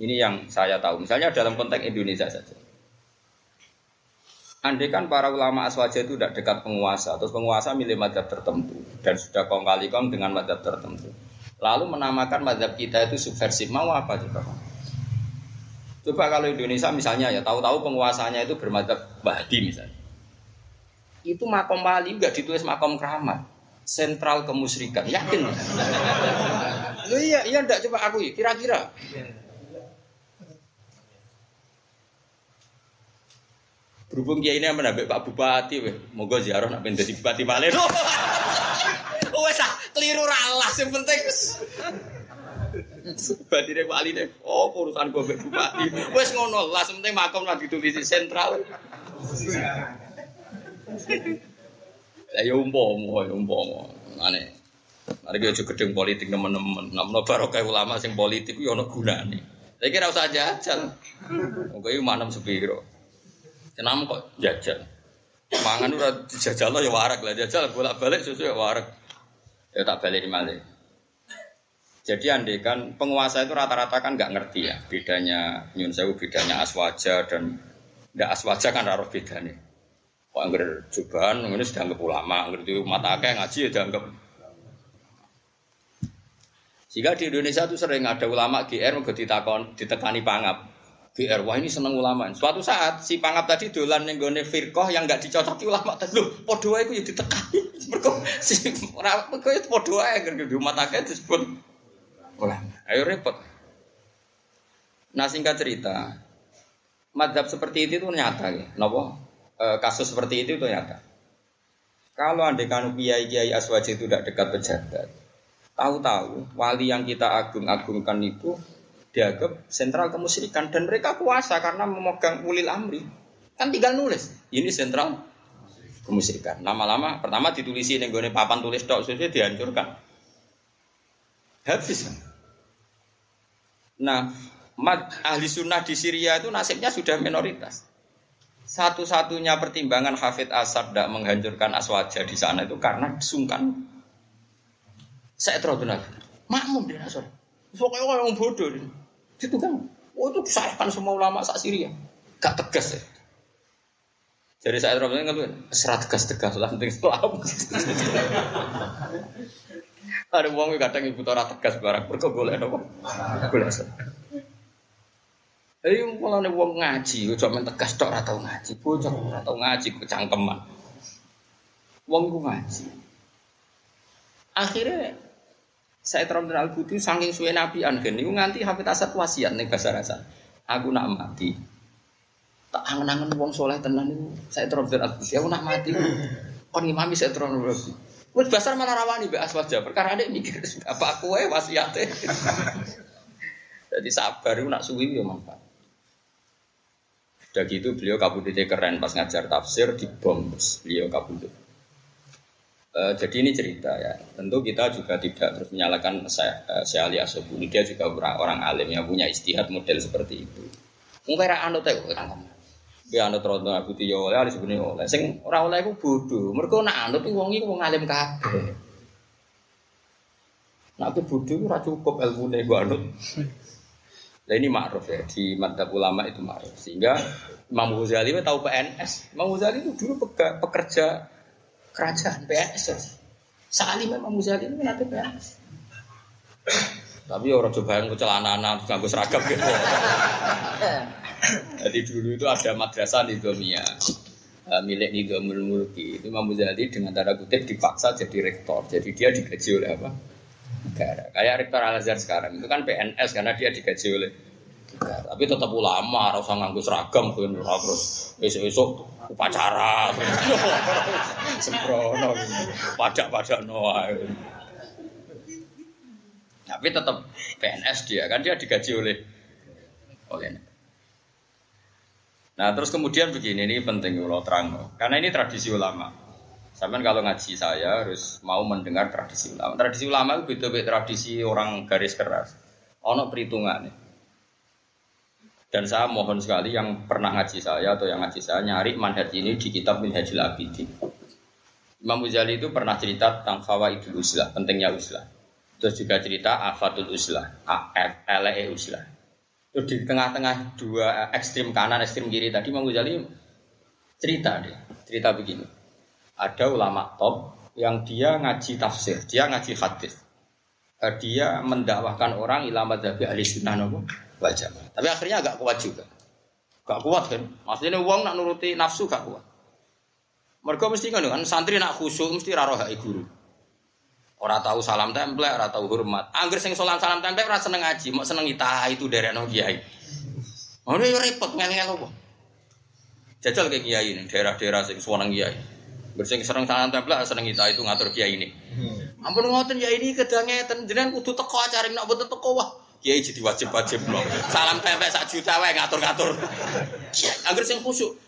Ini yang saya tahu. Misalnya dalam konteks Indonesia saja. Andai kan para ulama aswaja itu tidak dekat penguasa, terus penguasa milih madhab tertentu dan sudah kong kali kong dengan madhab tertentu. Lalu menamakan madhab kita itu subversif, mau apa coba? Coba kalau Indonesia misalnya ya tahu-tahu penguasanya itu bermadhab Bahdi misalnya. Itu makom wali enggak ditulis makom keramat sentral kemusyrikan yakin? Lu iya iya enggak coba aku kira-kira. Berhubung kiai ini menambah Pak Bupati weh moga ziarah nak pindah di Bupati Malen wes ah keliru ralah yang penting Deh wali deh oh urusan gue Bupati wes ngono lah penting makom lagi ditulis sentral lah ya umpama, ya umpama. Ane. Mari kita gedeng politik teman-teman. Namun barokah ulama sing politik yo ono gunane. Saya kira usah. Oke, manem sepiro. Kenapa kok jajal? Mangan udah dijajal ya warak lah jajal bolak balik susu ya warak. Ya tak balik di malah. Jadi andai kan penguasa itu rata-rata kan nggak ngerti ya bedanya nyun sewu bedanya aswaja dan nggak aswaja kan raro bedanya. Kok anggar jubahan ini sudah anggap ulama, anggar itu mata akeh ngaji ya dianggap. Sehingga di Indonesia itu sering ada ulama GR mau ditakon ditekani pangap. GR wah ini seneng ulama. Suatu saat si pangap tadi dolan ning gone firqah yang enggak dicocoki ulama tadi. Lho, padha wae iku ya ditekani. Mergo si ora kok itu padha wae di mata akeh disebut ulama. Ayo repot. Nah singkat cerita, madhab seperti itu tuh nyata ya. Napa? e, kasus seperti itu ternyata. Kalau anda kan kiai kiai aswaji itu tidak dekat pejabat, tahu-tahu wali yang kita agung-agungkan itu dianggap sentral kemusyrikan dan mereka kuasa karena memegang ulil amri. Kan tinggal nulis, ini sentral kemusyrikan. Lama-lama pertama ditulisi ning papan tulis tok sesuai dihancurkan. Habis. Nah, ahli sunnah di Syria itu nasibnya sudah minoritas. Satu-satunya pertimbangan Hafid Asad tidak menghancurkan Aswaja di sana itu karena sungkan. Saya terus makmum di Nasr. Pokoknya orang bodoh. Itu kan, oh itu disalahkan semua ulama sak Syria. Gak tegas ya. Jadi saya terus nggak serat tegas tegas lah penting Islam. Ada uang kadang ibu tora tegas barang berkau boleh nopo. Boleh. Ayo kalau nih uang ngaji, cuma tegas tok atau ngaji, bocor atau ngaji kecangkeman. Uang gue ngaji. Akhirnya saya terang al buti saking suwe nabi angen niku nganti hafid asat wasiat nih bahasa rasa. Aku nak mati. Tak angen-angen wong soleh tenan niku saya terang al buti. Aku nak mati. Kon imami saya terang al. Wes basar malah rawani mbek aswaja. Perkara ada mikir apa aku wae wasiate. Jadi sabar itu nak suwi yo manfaat. Udah gitu beliau kabudutnya keren pas ngajar tafsir di bom beliau kabudut. Uh, jadi ini cerita ya. Tentu kita juga tidak terus menyalahkan saya, uh, saya Ali. Dia juga orang, orang alim yang punya istihad model seperti itu. Mungkin anut ya, Ya anut rondo aku tiyo oleh ali sebenarnya oleh. Sing orang oleh aku bodoh. Mereka nak anut itu wong iku wong alim kabeh. Nak aku bodoh ora cukup ilmu gue anut. Nah ini ma'ruf ya di mata ulama itu ma'ruf sehingga Imam Ghazali tahu PNS. Imam Ghazali itu dulu pekerja kerajaan PNS ya. Sekali memang Muzali ini nanti PNS. Tapi orang coba yang celana anak nganggo seragam gitu. Jadi dulu itu ada madrasah di Domia uh, milik Nidamul Mulki itu Imam Muzali dengan tanda kutip dipaksa jadi rektor. Jadi dia digaji oleh apa? Negara. Kayak rektor Al Azhar sekarang itu kan PNS karena dia digaji oleh negara. Tapi tetap ulama, harus nganggo seragam terus besok-besok upacara sembrono pajak-pajak noah tapi tetap PNS dia kan dia digaji oleh oleh nah terus kemudian begini ini penting kalau terang karena ini tradisi ulama Sampai kalau ngaji saya harus mau mendengar tradisi ulama. Tradisi ulama itu beda-beda tradisi orang garis keras. Ono perhitungan. Dan saya mohon sekali yang pernah ngaji saya atau yang ngaji saya nyari manhaj ini di kitab Minhajul Abidin. Imam Ghazali itu pernah cerita tentang fawaidul uslah, pentingnya uslah. Terus juga cerita afatul uslah, LE uslah. Di tengah-tengah dua ekstrim kanan, ekstrim kiri tadi Imam Ghazali cerita deh, cerita begini. Ada ulama top yang dia ngaji tafsir, dia ngaji hadis. Dia mendakwahkan orang ilmu madhabi ahli sunnah wajah. Tapi akhirnya agak kuat juga. Gak kuat kan? Maksudnya uang nak nuruti nafsu gak kuat. Mereka mesti kan kan santri nak khusyuk mesti raro hai guru. Orang tahu salam tempel, orang tahu hormat. Angger sing salam salam tempel, orang seneng ngaji, mau seneng ita itu dari no kiai. Oh ini repot ngel-ngel apa? Jajal kayak kiai ini, daerah-daerah sing suwanang kiai. Bersing serang salam tempel, seneng ita itu ngatur kiai ini. Hmm. Ampun ngoten ya ini kedangnya, jenengan kudu teko acara nak boten teko wah. Kiai jadi wajib-wajib loh. Salam tempe sak juta wae ngatur-ngatur. Angger sing khusyuk.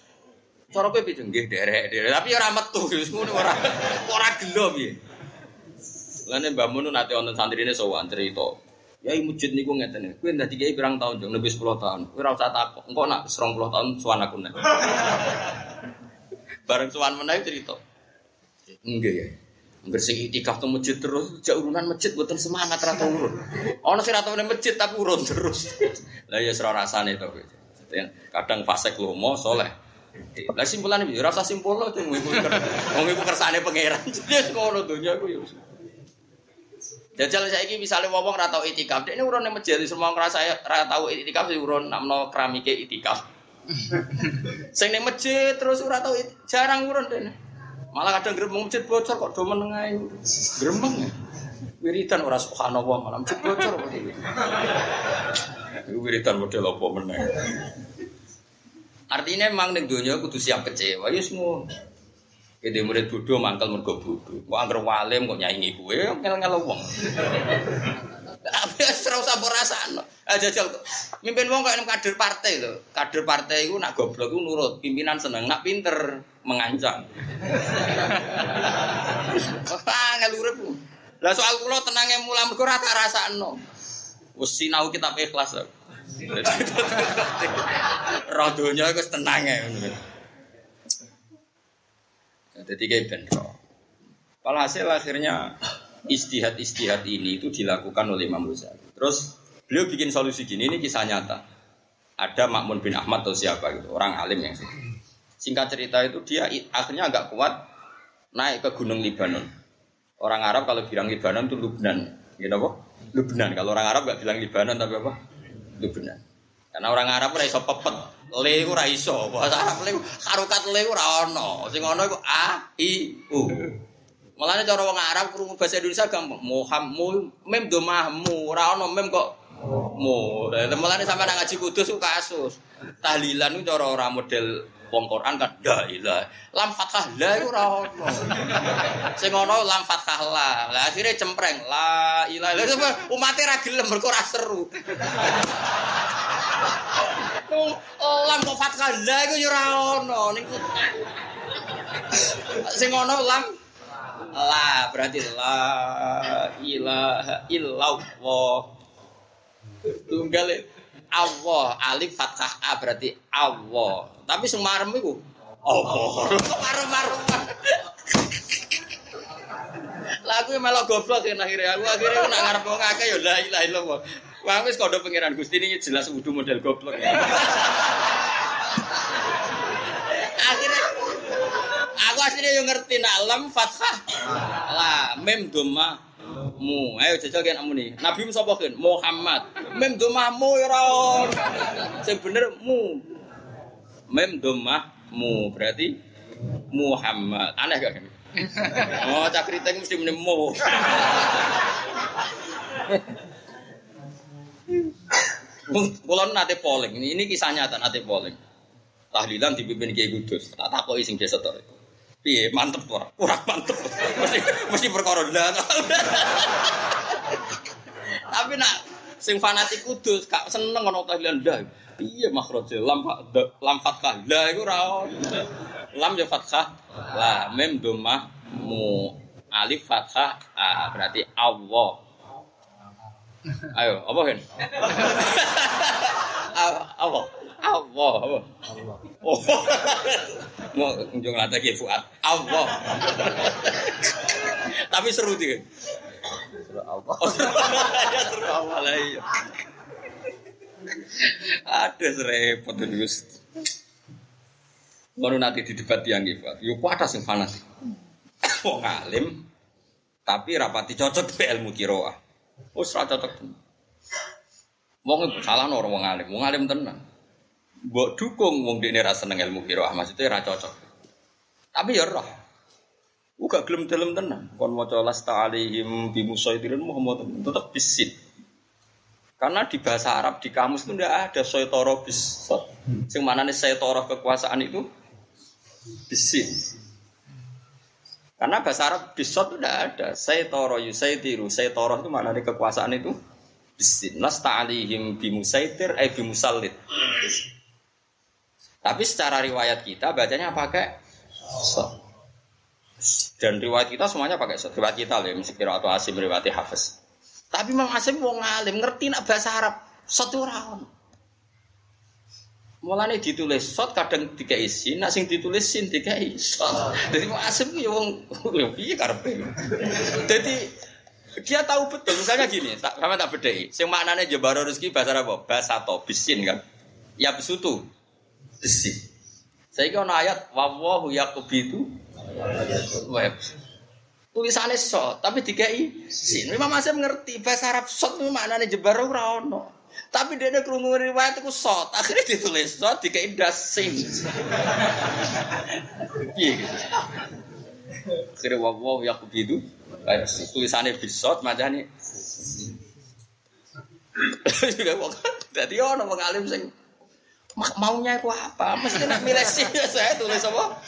Cara kowe piye nggih derek-derek. Tapi ora metu wis ngono ora ora gelo piye. Lane Mbah Mun nate wonten santrine sowan cerita. Ya i masjid niku ngeten. Kowe dadi kiai pirang tahun jeng lebih 10 tahun. Kowe ora usah takok. Engko nak 20 tahun sowan aku nek. Bareng sowan meneh cerita. Nggih ya. Angger sing itikaf tuh terus, jak urunan masjid buatan semangat rata urun. Ono sing rata masjid tapi urun terus. Lah ya serah rasane to kowe. Kadang fasek lomo soleh. Lah simpulan ora usah simpul lo wong iku kersane pangeran. Jadi ngono donya ku ya. Jajal saiki misale wong ora tau itikaf, dekne urun nang masjid semua ngrasa ora tau itikaf urun namno keramike itikaf. Sing ning masjid terus ora tau jarang urun dekne. Malah kadang gremeng masjid bocor kok do meneng ae. Gremeng ya. Wiridan ora subhanallah malah masjid bocor kok. Iku wiridan model apa meneh. Artinya memang ning donya kudu siap kecewa ya ngono. Kita murid bodoh mangkel mergo bodoh. Kok angger walim kok nyaingi kowe ngel-ngel wong. Tapi ora usah mbok rasakno. Ah jajal mimpin wong kok kader partai lho. Kader partai iku nak goblok iku nurut, pimpinan seneng, nak pinter mengancam. Wah, ngelurip. Lah soal kula tenange mulah mergo ora tak rasakno. Wis sinau kitab ikhlas. Roh donya iku tenang ya. Jadi kayak benro. Walhasil akhirnya istihad-istihad ini itu dilakukan oleh Imam Ghazali. Terus beliau bikin solusi gini, ini kisah nyata. Ada Makmun bin Ahmad atau siapa gitu, orang alim yang sih. Singkat cerita itu dia akhirnya agak kuat naik ke Gunung Libanon. Orang Arab kalau bilang Libanon itu Lubnan, gitu apa? Lubnan. Kalau orang Arab gak bilang Libanon tapi apa? Lubnan. Karena orang Arab ora iso pepet, le ora iso. Bahasa Arab le harokat le ora ono. Sing ono iku a i u. Mulane cara wong Arab krungu bahasa Indonesia gampang. Muhammad mem do mahmu, ora ono mem kok mu. Mulane sampe nang ngaji kudus ku kasus. Tahlilan ku cara ora model wong Quran kan la ilah. Lam fathah la iku ora ono. Sing ono lam fathah la. Lah akhire cempreng la ilah. Lah umate ra gelem mergo ora seru. Lam kok fathah la iku ya ora ono niku. Sing ono lam la berarti la ilaha illallah. Tunggal Allah alif fathah a berarti Allah. Tapi sing marem iku Allah. Marem-marem. Lah aku melok goblok ya akhirnya aku akhirnya nak ngarep wong akeh ya la ilaha illallah. Wah wis kodho pangeran Gusti ini jelas wudu model goblok ya. akhirnya aku aslinya yang ngerti nak lam fathah. Lah mem doma mu ayo jajal kan amuni nabi mu sapa kan Muhammad. Mem doma mu ya ora sing bener mu. Mem doma mu berarti Muhammad. Aneh gak kan oh cak kriting mesti muni mu Kulon nate polling, ini, ini kisah nyata nate polling. Tahlilan dipimpin Kiai Kudus, tak takoki sing desa to. Piye mantep ora? Kurang mantep. Mesti mesti perkara. Tapi nak sing fanatik Kudus gak seneng ngono tahlilan ndak. Piye makhraje lam lam fathah. Lah iku ora Lam ya fathah. La mem dhammah mu alif fathah. Ah berarti Allah. Ayo, apa kan? apa? Allah, apa? Oh. Mau kunjung lagi Fuad. Allah. Tapi seru dia. Seru Allah. ya seru Allah lah iya. Ada serepot terus. Baru nanti di debat yang gitu. Yuk ada sing fanatik. Wong alim tapi rapati cocok be ilmu kiroah. Wes ra cocok. Wong salah orang wong alim, wong alim tenan. Mbok dukung wong dekne ra seneng ilmu qiraah, maksudnya ra cocok. Tapi ya roh. Uga gelem dalam tenan. Kon maca lasta alaihim bi musaidirin Muhammad tetap bisin. Karena di bahasa Arab di kamus itu tidak ada soitoro bis. Sing mana nih soitoro kekuasaan itu bisin. Karena bahasa Arab bisot itu tidak ada. Saya toro yusaitiru. Saya toro itu mana nih kekuasaan itu? Bisin. Lasta alihim bimusaitir eh bimusalit. Tapi secara riwayat kita bacanya pakai so. Dan riwayat kita semuanya pakai so. Riwayat kita mesti kira atau asim riwayat hafiz. Tapi Mang Asim mau ngalim ngerti nak bahasa Arab satu orang. Mulane ditulis sot kadang tiga isi, nak sing ditulis sin tiga sot. Jadi mau asim ya wong piye karepe. Jadi dia tahu betul misalnya gini, tak sama tak bedai. Sing maknane jebaro rezeki bahasa apa? Bahasa to bisin kan. Ya besutu. Bisi. Saya kira ayat wawahu yakubitu web. Tulisannya sot, tapi tiga sin. Memang masih mengerti bahasa Arab sot itu maknanya jebaro ora ono. Tapi dia ada kerungu riwayat itu sot. Akhirnya ditulis sot di sing. Iya gitu. Akhirnya wow ya begitu. Tulisannya bisot macam ini. Jadi orang ngalim sing maunya aku apa? Mesti nak milih sih saya tulis apa?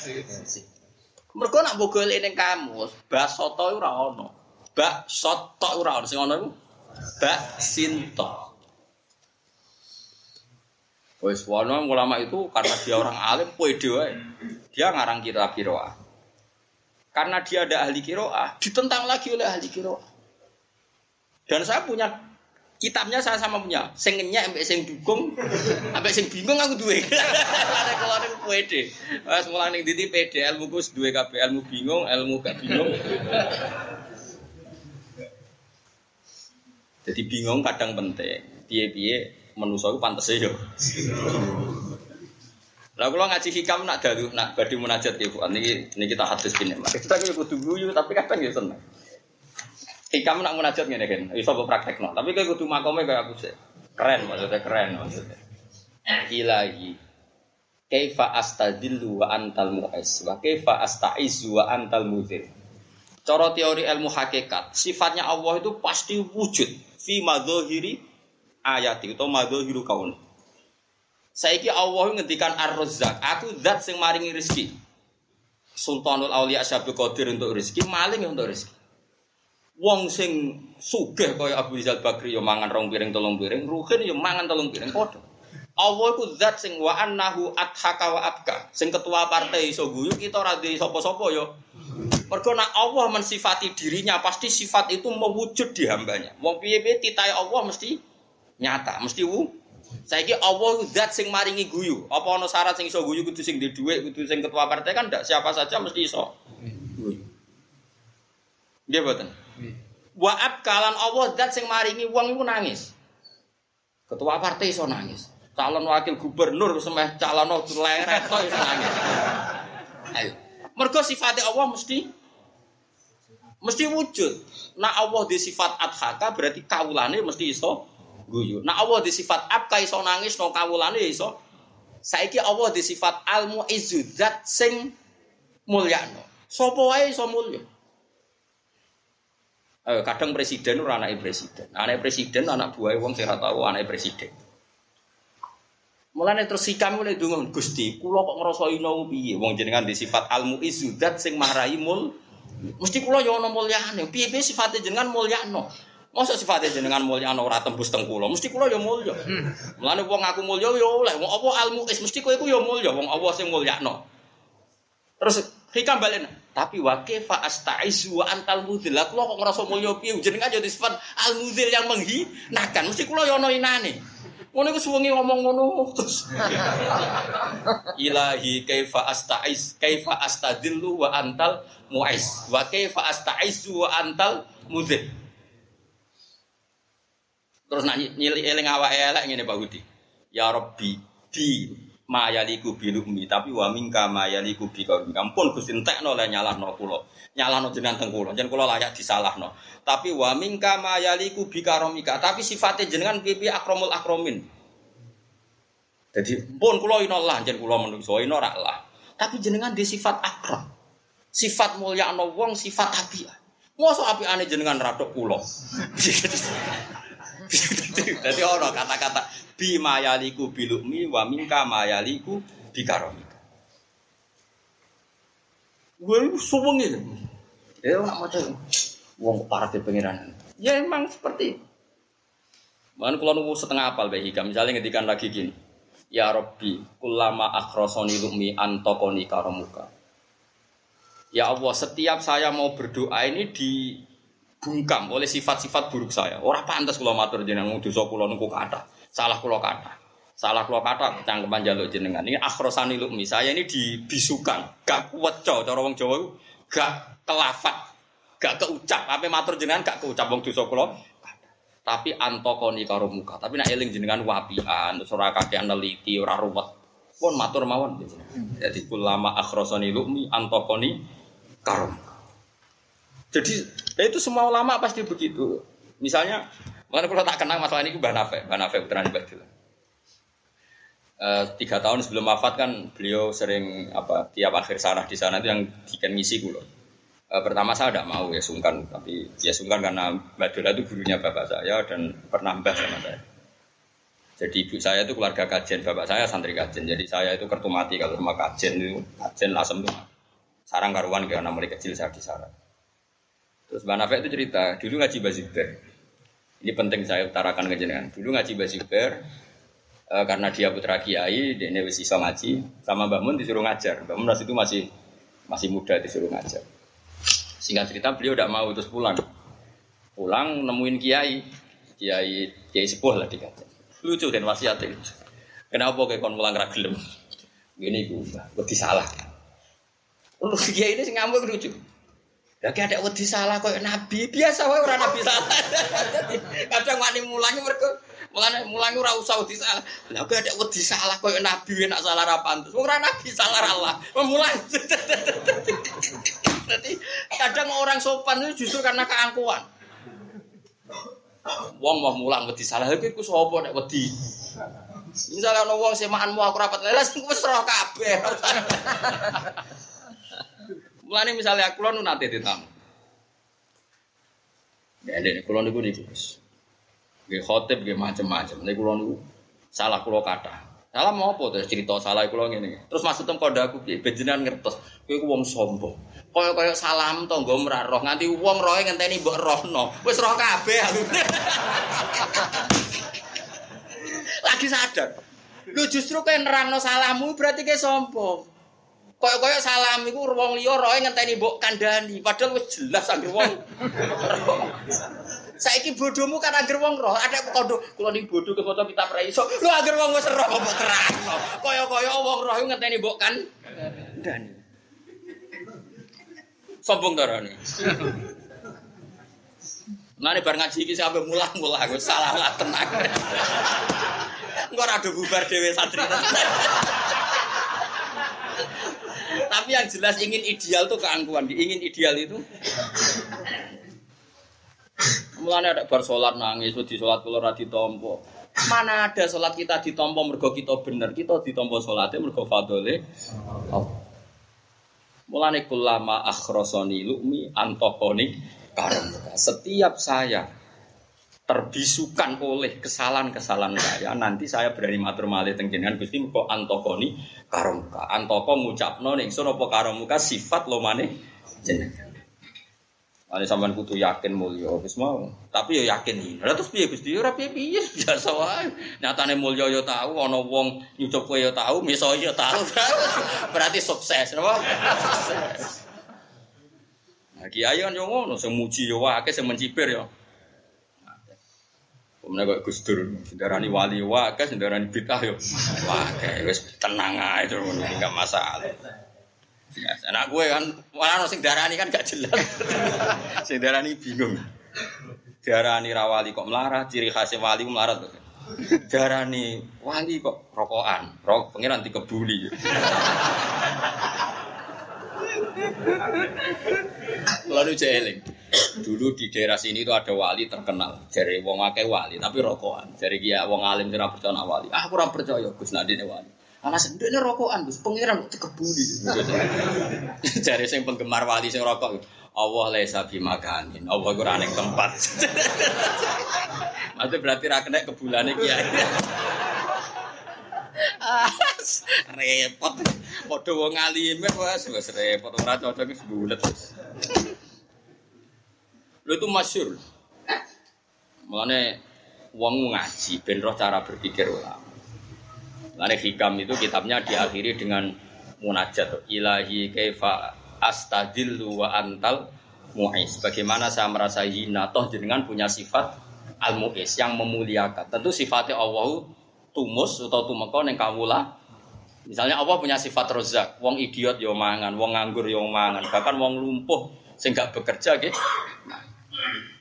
Mergo nak mbok golek ning kamus, bas soto ora ono. Bak soto ora ono sing ono iku bak sinto. Wes wono ulama itu karena dia orang alim pede wae. Dia ngarang kitab kiroah. Karena dia ada ahli kiroah, ditentang lagi oleh ahli kiroah. Dan saya punya kitabnya saya sama punya. Sing ngenyek ambek sing dukung, ambek sing bingung aku duwe. Ada kalau ada pede. Wes mulai ning diti pede ilmu ku duwe kabeh ilmu bingung, ilmu gak bingung. Jadi bingung kadang penting. Piye-piye manusa iku pantese yo. Lah kula ngaji hikam nak dalu nak badhe munajat ya Bu. Niki niki kita hadis kene. Kita ki kudu guyu tapi kadang ya seneng. Hikam nak munajat ngene kan, iso mbok praktekno. Tapi kowe kudu makome kaya aku sih. Keren maksudnya keren maksudnya. Ilahi. Kaifa astadillu wa antal mu'is wa kaifa astaizu wa antal mudhir. Cara teori ilmu hakikat, sifatnya Allah itu pasti wujud fi madzahiri ayati atau madzhahiru kaun. Saiki Allah ngendikan Ar-Razzaq, aku zat sing maringi rezeki. Sultanul Aulia Syabul Qadir untuk rezeki, maling untuk rezeki. Wong sing sugih kaya Abu Rizal Bakri yo mangan rong piring tolong piring, Ruhin yo mangan tolong piring padha. Allah zat sing wa annahu adhaka wa abka. Sing ketua partai iso guyu kita ora sapa-sapa yo. Mergo nak Allah mensifati dirinya pasti sifat itu mewujud di hambanya. Wong piye-piye titahe Allah mesti nyata, mesti wu. Saiki Allah zat sing maringi guyu. Apa ana syarat sing iso guyu kudu sing dhuwit, kudu sing ketua partai kan ndak siapa saja mesti iso. Guyu. Nggih boten. Wa kalan Allah zat sing maringi wong iku nangis. Ketua partai iso nangis. Calon wakil gubernur semeh calon leret to iso nangis. Ayo. Mergo sifatnya Allah mesti mesti wujud. Nah Allah di sifat adhaka berarti kawulane mesti iso guyu. Nah Allah di sifat abka iso nangis no kawulane iso. Saiki Allah di sifat al muizzu zat sing mulyano. Sapa wae iso mulya. Eh, kadang presiden ora anake presiden. Anak presiden anak buah wong sing ora tau anake presiden. Mulane terus sikam mulai dungo Gusti, kula kok ngrasa ino piye wong jenengan di sifat al muizzu zat sing marai mul Mesti kula yo ana mulyane. Piye-piye sifate jenengan mulyano. Masa sifatnya jenengan mulia ora tembus teng kula, mesti kula ya mulya. Mulane wong aku mulya ya oleh, wong apa almu is mesti kowe iku ya mulya, wong Allah sing mulyakno. Terus hikam balen, tapi wa kaifa astaizu wa antal mudhil. Kula kok ngrasa mulya piye jenengan jadi sifat al mudhil yang menghinakan, mesti kula ya ana inane. Ngono iku suwengi ngomong ngono terus. Ilahi kaifa astaiz, kaifa astadillu wa antal muiz. Wa kaifa astaizu wa antal mudhil. Terus nak nyili eling awake elek ngene Pak Budi. Ya Rabbi di mayaliku bilumi tapi wa mingka mayaliku bi kaum. Ampun Gusti entekno le nyalahno kula. Nyalahno jenengan teng kula. Jeneng kula layak disalahno. Tapi wa mingka mayaliku bi karomika. Tapi sifatnya jenengan pipi akromul akromin. Jadi pun kula ino lah jeneng kula menungso ino ora lah. Tapi jenengan di sifat akram. Sifat mulia ana wong sifat api. Mosok api ane jenengan radok kula. Jadi orang kata-kata bi mayaliku bilukmi wa minka mayaliku bikaromika. Gue suweng ini. Ya nak macam wong parah di pengiran. Ya emang seperti itu. Kalau nunggu setengah apal baik hikam, misalnya ngedikan lagi gini. Ya Rabbi, kulama akhrosoni lukmi antokoni karomuka. Ya Allah, setiap saya mau berdoa ini di bungkam oleh sifat-sifat buruk saya. Orang pantas kalau matur jenengan mau dosa kula niku kata. Salah kula kata. Salah kula kata cangkeman jaluk jenengan. Ini akhrosani lukmi. Saya ini dibisukan, gak kuat cow cara wong Jawa gak kelafat, gak keucap. Apa matur jenengan gak keucap wong dosa kula. Tapi antokoni karo muka. Tapi nak eling jenengan wapian, ora kakek neliti, ora ruwet. Pun matur mawon Jadi ulama akhrosani lukmi antokoni karo muka. Jadi ya itu semua ulama pasti begitu. Misalnya, mana kalau tak kenal masalah ini Mbah Nafe, Mbah Nafe Putra Badil. Uh, tiga tahun sebelum wafat kan beliau sering apa tiap akhir sarah di sana itu yang dikan ngisi kulo. Uh, pertama saya tidak mau ya sungkan, tapi ya sungkan karena Mbak Dola itu gurunya bapak saya dan pernah mbah sama saya. Jadi ibu saya itu keluarga kajian, bapak saya santri kajian. Jadi saya itu kertumati kalau sama kajian itu kajian lasem tuh Sarang karuan anak mulai kecil saya di sarang. Terus Mbak Nafek itu cerita, dulu ngaji Baziber. Ini penting saya utarakan ke jenengan. Dulu ngaji Baziber, e, karena dia putra kiai, dia ini iso ngaji, sama Mbak Mun disuruh ngajar. Mbak Mun itu masih masih muda disuruh ngajar. Singkat cerita beliau tidak mau terus pulang. Pulang nemuin kiai, kiai kiai sepuh lah dikata. Lucu kan wasiatnya. Kenapa kayak kon pulang ragilem? Gini gue, gue salah. Lu dia ini sing ngambek lucu. Kayak ada wedi salah koyo nabi, biasa wae ora nabi salah. Kadang wani mulangi mergo mulane mulangi ora usah wedi salah. Lah ada wedi salah koyo nabi enak salah ra pantes. Ora nabi salah Allah. Memulang. Jadi kadang orang sopan itu justru karena keangkuhan. Wong mau mulang wedi salah, tapi ku sapa nek wedi? Misalnya ono wong semaanmu aku rapat lelas, wis roh kabeh. Mulane misalnya aku nu nate ditamu. Ya dene kula niku niku Gus. Nggih khotib nggih macam-macam. Nek kula niku salah kula kata. Salah mau apa terus cerita salah kula ngene. Terus maksud tem kode aku piye? Bejenan ngertos. Kowe ku wong sombong. Kaya-kaya salam tangga roh nganti wong roe ngenteni mbok rohno. Wis roh kabeh aku. Lagi sadar. Lu justru kayak nerangno salahmu berarti kayak sombong. Koyok-koyok salam iku wong liya roe ngenteni mbok kandhani, padahal wis jelas anggere wong. Saiki bodohmu kan anggere wong roh, ada kondo kula ning bodoh ke foto kita pra iso. Lu anggere wong wis roh kok terangno. Koyok-koyok wong roh ngenteni mbok kan kandhani. Sombong darane. Ngene bar ngaji iki sampe mulang-mulang salah lah tenang. Engko ora bubar dhewe santri. Tapi yang jelas ingin ideal tuh keangkuhan. Ingin ideal itu. Mulanya ada bar sholat nangis, di sholat kalau radi tompo. Mana ada sholat kita ditompo mergo kita bener, kita ditompo sholatnya mergo fadole. Oh. Mulane kulama akhrosoni lukmi antokoni karam. Setiap saya terbisukan oleh kesalahan-kesalahan saya nanti saya berani matur malih teng jenengan Gusti muga antokoni karomuka antoko ngucapno ning sono apa karomuka sifat lo maneh jenengan Ane sampean kudu yakin mulya wis mau. Tapi ya yakin ini. Lah terus piye Gusti? Ora piye-piye biasa wae. Nyatane mulya ya tahu ana wong nyucup kowe ya tahu, miso ya tahu. Berarti sukses, napa? Nah, kiai kan yo ngono, sing muji yo akeh sing mencibir yo. Kemudian kok Gus Dur, sendarani wali wakai, sendarani bid'ah yo. Wakai, wes tenang aja itu enggak masalah. Ya, anak gue kan, malah sing darani kan gak jelas. sing darani bingung. Darani rawali kok melarat, ciri khasnya wali melarat. Darani wali kok rokokan, rok pengiran dikebuli. Lalu jeeling. Dulu di daerah sini itu ada wali terkenal. Dari wong akeh wali, tapi rokokan. Dari dia wong alim tidak percaya wali. Ah, kurang percaya Gus Nadine wali. Anak sendiri rokokan, Gus. Pangeran kebuli. Dari sing penggemar wali sing rokok. Allah laisa bimakanin. Allah kurang yang tempat. Maksudnya berarti ra kena kebulane kiai. repot. Padha wong alime wis wis repot ora cocok wis bulet wis. Lho itu masyur. Mulane wong ngaji ben roh cara berpikir ulama. Mulane hikam itu kitabnya diakhiri dengan munajat ilahi kaifa astadillu wa antal mu'is. Bagaimana saya merasa hina toh jenengan punya sifat al mu'is yang memuliakan. Tentu sifatnya Allah tumus atau tumeka ning kawula. Misalnya Allah punya sifat rozak, wong idiot yo mangan, wong nganggur yo mangan, bahkan wong lumpuh sing gak bekerja gitu. Nah,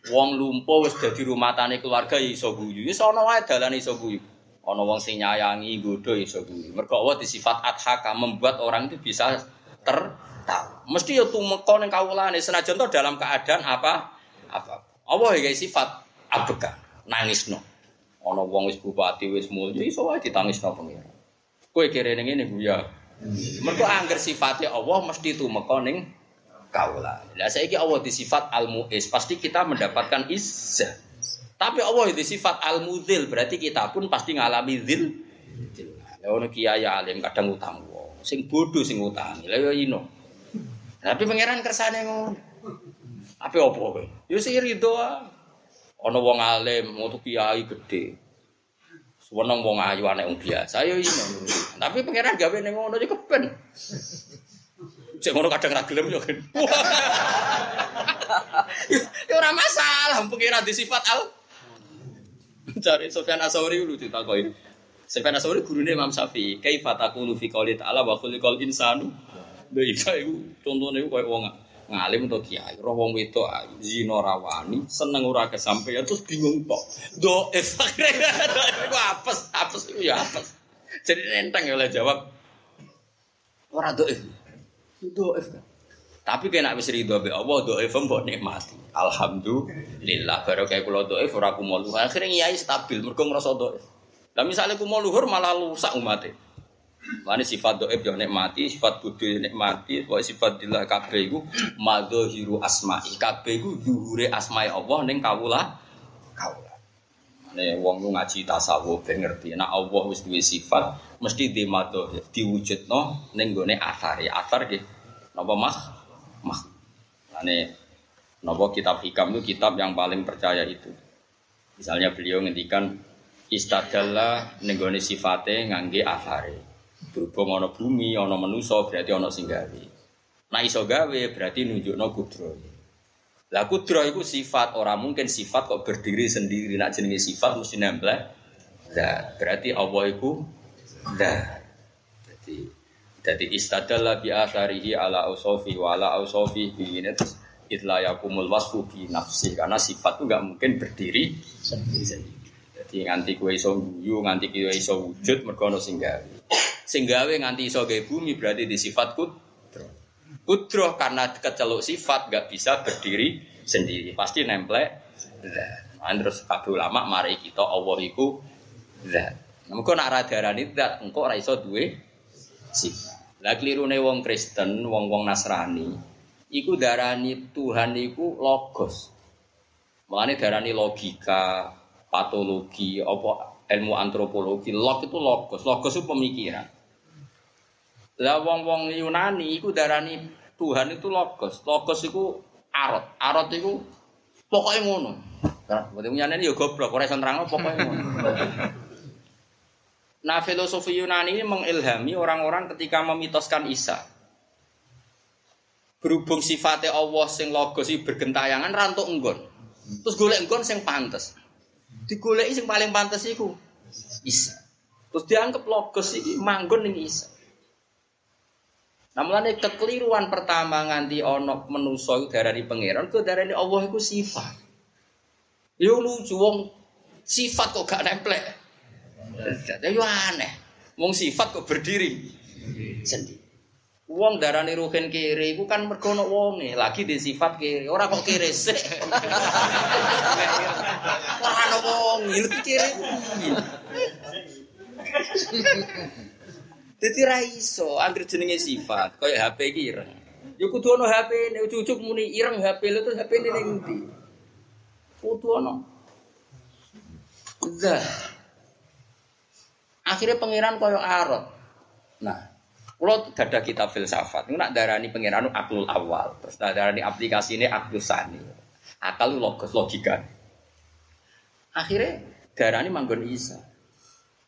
wong lumpuh wis dadi rumah tani keluarga ya iso guyu. Wis ana wae dalan iso guyu. Ana wong sing nyayangi godho ya iso guyu. Mergo Allah di sifat adhaka membuat orang itu bisa tertawa. Mesti yo tumeka ning kawulane senajan to dalam keadaan apa apa. Allah ya sifat abeka, nangisno. Ana wong wis bupati wis mulya iso wae ditangisno pengira. Kowe kira ning ngene ya. Mergo angger sifate Allah mesti tumeka ning kaula. Lah saiki Allah di sifat al-muiz, pasti kita mendapatkan izzah. Tapi Allah di sifat al-mudzil, berarti kita pun pasti ngalami zil. Ya ono kiai alim kadang utang. Sing bodoh sing utangi. Lah ya ino. Tapi pangeran kersane ngono. Apa opo kowe? Yo sing rido Ana wong alim, mau kiai gede. Seneng wong ayu anak wong biasa yo ino. Tapi pangeran gawe ning ngono iki keben. Cek ngono kadang ra gelem yo kan. Ya ora masalah pangeran di sifat al. Cari Sofyan Asauri lucu takoki. Sofyan Asauri gurune Imam Syafi'i, kaifa taqulu fi qouli ta'ala wa khuliqal insanu Lha iya iku contone iku koyo wong ngalim atau kiai, roh wong wedok zina rawani, seneng ora kesampaian terus bingung tok. Doif akhirnya iku apes, apes iku ya apes. Jadi nenteng ya oleh jawab. Ora doif. Doif. Tapi kena wis ridho be Allah doif mbok nikmati. Alhamdulillah baru kayak kula doif ora kumo luhur. Akhirnya kiai stabil mergo ngrasa doif. Lah misalnya kumo luhur malah rusak umatnya. Mana sifat doib yang nikmati, sifat budu yang nikmati, pokoknya sifat dillah kabeh iku madzahiru asma'i. Kabeh iku zuhure asma'i Allah ning kawula kawula. Nek wong lu ngaji tasawuf ben ngerti, nek Allah wis duwe sifat mesti di madhahir diwujudno ning gone asar ya asar nggih. Napa Mas? Mas. Ane napa kitab hikam itu kitab yang paling percaya itu. Misalnya beliau ngendikan istadalla ning gone sifate ngangge asare. Berhubung ana bumi, ana manusa berarti ana sing gawe. Nah iso gawe berarti nunjukno kudro. Lah kudro itu sifat, orang mungkin sifat kok berdiri sendiri. Nak jenenge sifat mesti nempel. Nah, berarti Allah itu nah. Jadi jadi istadalla bi atharihi ala ausofi wa ala ausofi bi terus itla yakumul wasfu bi nafsi karena sifat itu nggak mungkin berdiri sendiri. Jadi nganti kue iso guyu, nganti kue iso wujud mergo ono sing nganti iso gawe bumi berarti di sifat kudro. Kudro karena keceluk sifat gak bisa berdiri sendiri, pasti nemplek. Nah, terus kabeh ulama mari kita Allah iku zat. Engko nak radarani zat, engko ora iso duwe sifat. Lah klirune wong Kristen, wong-wong Nasrani, iku darani Tuhan iku logos. Mulane darani logika, patologi, apa ilmu antropologi, log itu logos, logos itu pemikiran. Lah wong-wong Yunani iku darani Tuhan itu logos. Logos iku arot. Arot iku pokoknya ngono. Berarti Yunani ya goblok, ora iso nerangno pokoknya ngono. Nah, filosofi Yunani ini mengilhami orang-orang ketika memitoskan Isa. Berhubung sifatnya Allah sing logos iki bergentayangan rantuk enggon. Terus golek enggon sing pantes. Digoleki sing paling pantes iku Isa. Terus dianggap logos iki manggon ning Isa. Nah mulane kekeliruan pertama nganti ono menusa iku darani pangeran, ku darani Allah iku sifat. Yo lucu wong sifat kok gak nempel. Yo aneh. Wong sifat kok berdiri sendiri. Wong darani ruhin kiri iku kan mergo ono wonge, lagi di sifat kiri. Ora kok kiri sik. Ora ono wong, kiri. Dadi ra iso anggere jenenge sifat, kaya HP ireng. Ya kudu ana HP, nek cucuk muni ireng HP lho terus HP ning ndi? Kudu. Zah. Akhirnya pangeran kaya arot. Nah, kalau ada kitab filsafat, itu nak darani pangeran aklul awal, terus nak darani aplikasi ini aklul sani, akal logos logika. Akhirnya darani manggon Isa.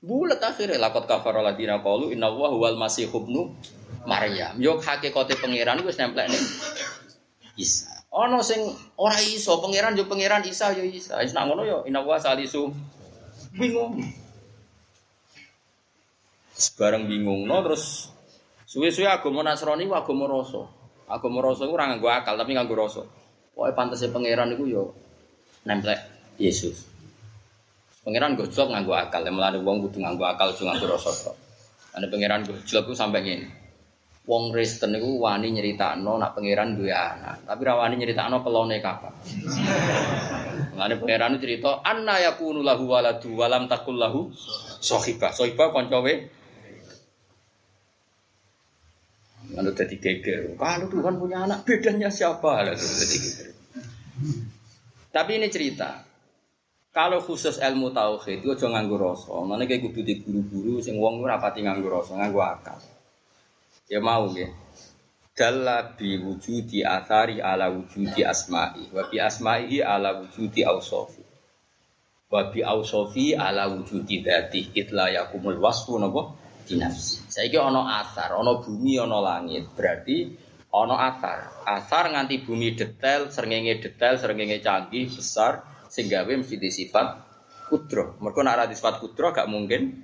Bulat akhirnya lakot kafar ladina kalu inna wa huwal masih hubnu Maryam. Yo hakikate pangeran wis nemplek ning Isa. Ono sing ora iso pangeran yo pangeran Isa yo Isa. Wis nang ngono yo inna wa salisu bingung. Sebarang bingung no terus suwe-suwe agama Nasrani ku agama rasa. Agama rasa ku ora nganggo akal tapi nganggo rasa. Pokoke pantese pangeran iku yo nemplek Yesus. Pangeran gojlok nganggo akal, melane wong kudu nganggo akal aja nganggo rasa. Ane pangeran gojlok ku sampe ngene. Wong Kristen niku wani nyeritakno nak pangeran duwe anak, tapi ra wani nyeritakno kelone kapan. Mulane pangeran cerita anna yakunu lahu waladu walam takul lahu sahibah. Sahibah kanca we Lalu jadi geger. Kalau Tuhan punya anak, bedanya siapa? Lalu jadi geger. Tapi ini cerita. Kalau khusus ilmu tauhid itu aja nganggo rasa. Mana kayak kudu di guru-guru sing wong ora pati nganggo rasa, nganggo akal. Ya mau nggih. dalla bi wujudi athari ala wujudi asma'i. Wa bi ala wujudi awsofi wa bi awsofi ala wujudi dhati. Itla yakumul wasfu napa? Dinafsi saiki ana athar ana bumi ana langit. Berarti ana athar. Athar nganti bumi detail srengenge detail srengenge canggih besar sing gawe mesti sifat kudro mergo nek sifat kudro gak mungkin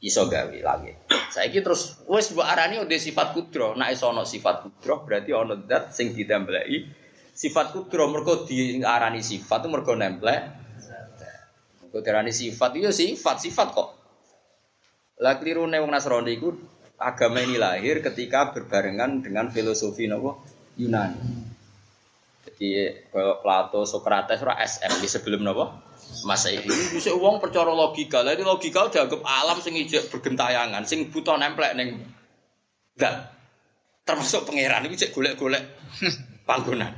iso gawe langit. Saiki terus wis mbok arani udah sifat kudro. Nek iso ana sifat kudro berarti ana zat sing ditembelai sifat kudro mergo diarani sifat itu mergo nemplek. Mergo diarani sifat itu sifat sifat kok. Lah klirune wong Nasrani iku agama ini lahir ketika berbarengan dengan filosofi nopo Yunani. Jadi kalau Plato, Socrates, ora SM di sebelum nopo? Masa ini bisa uang percaya logika. Lah logika udah anggap alam sing ijek bergentayangan sing butuh nemplek neng dan termasuk pangeran itu cek golek-golek panggonan.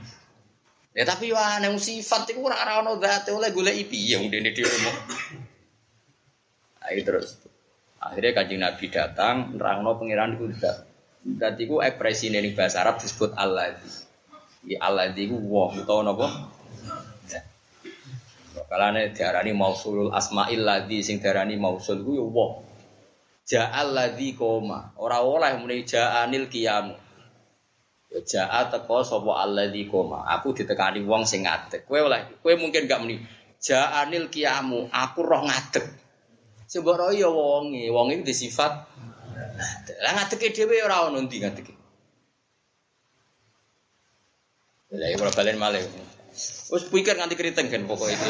Ya tapi wah neng sifat itu ora ora ono zat oleh golek ipi yang dene dhewe mau. Ayo terus. Akhirnya kanjeng nabi datang nerangno pangeran itu zat zat itu ekspresi ning bahasa Arab disebut Allah di Allah itu wong utawa napa Kalane diarani mausulul asmail ladzi sing diarani mausul ku ya wong. Ja'al ladzi koma. Ora oleh muni ja'anil qiyamu. Ya ja'a teko sapa alladzi koma. Aku ditekani wong sing ngadeg. Kowe oleh kowe mungkin gak muni ja'anil qiyamu. Aku roh. Sing mbok roh ya wonge. Wong iki sifat lah ngadege dhewe ora ono ndi. Lah iki ora balen malih. Wes pikir nganti keriting kan pokoknya itu.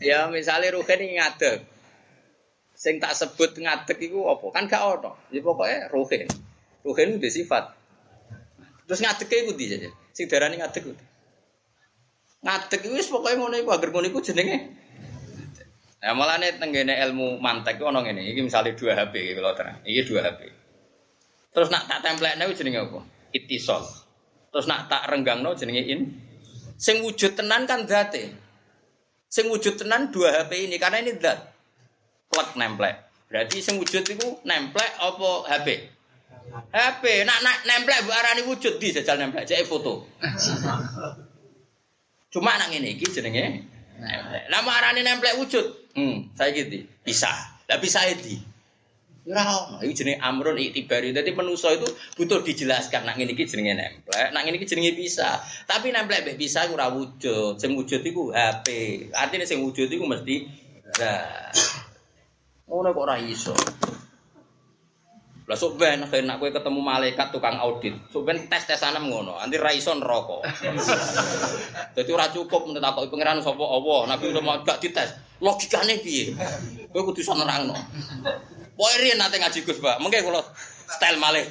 ya misalnya Ruhen ini ngadeg. Sing tak sebut ngadeg itu apa? Kan gak. Jadi ya pokoknya Ruhen. Ruhen itu sifat. Terus ngadeg itu di saja. Sing darani ngadeg itu. Ngadeg itu pokoknya ngono iku agar ngono iku jenenge. Nah malah nih tenggene ilmu mantek itu ono ini. Ini misalnya dua HP kalau terang. Ini dua HP. Terus nak tak template nih jenenge apa? Itisol. Terus nak tak renggang no jenenge in. Sing wujud tenan kan date. Sing wujud tenan dua HP ini karena ini dat. Plug nemplek. Berarti sing wujud itu nemplek apa HP? HP. Nak nak nemplek bu arani wujud di jajal nemplek. Jadi foto. Cuma nak ini iki jenenge nemplek. Arani nemplek wujud. Hmm, saya gitu. Bisa. Lah bisa itu. Ora ono. Iku jenenge amrun iktibari. Dadi manusa itu butuh dijelaskan nak ngene iki jenenge nemplek, nak ngene iki jenenge bisa. Tapi nemplek bisa ora wujud. Sing wujud iku HP. Artinya sing wujud iku mesti nah. Ngono kok ora iso. Lah sok ben nak kowe ketemu malaikat tukang audit. Sok ben tes-tesan ngono, anti ra iso neraka. Dadi ora cukup takoki pangeran sapa Allah, nabi udah gak dites. Logikane piye? Kowe kudu iso nerangno. Pokoke riyen nate ngaji Gus, Pak. Mengke kula style malih.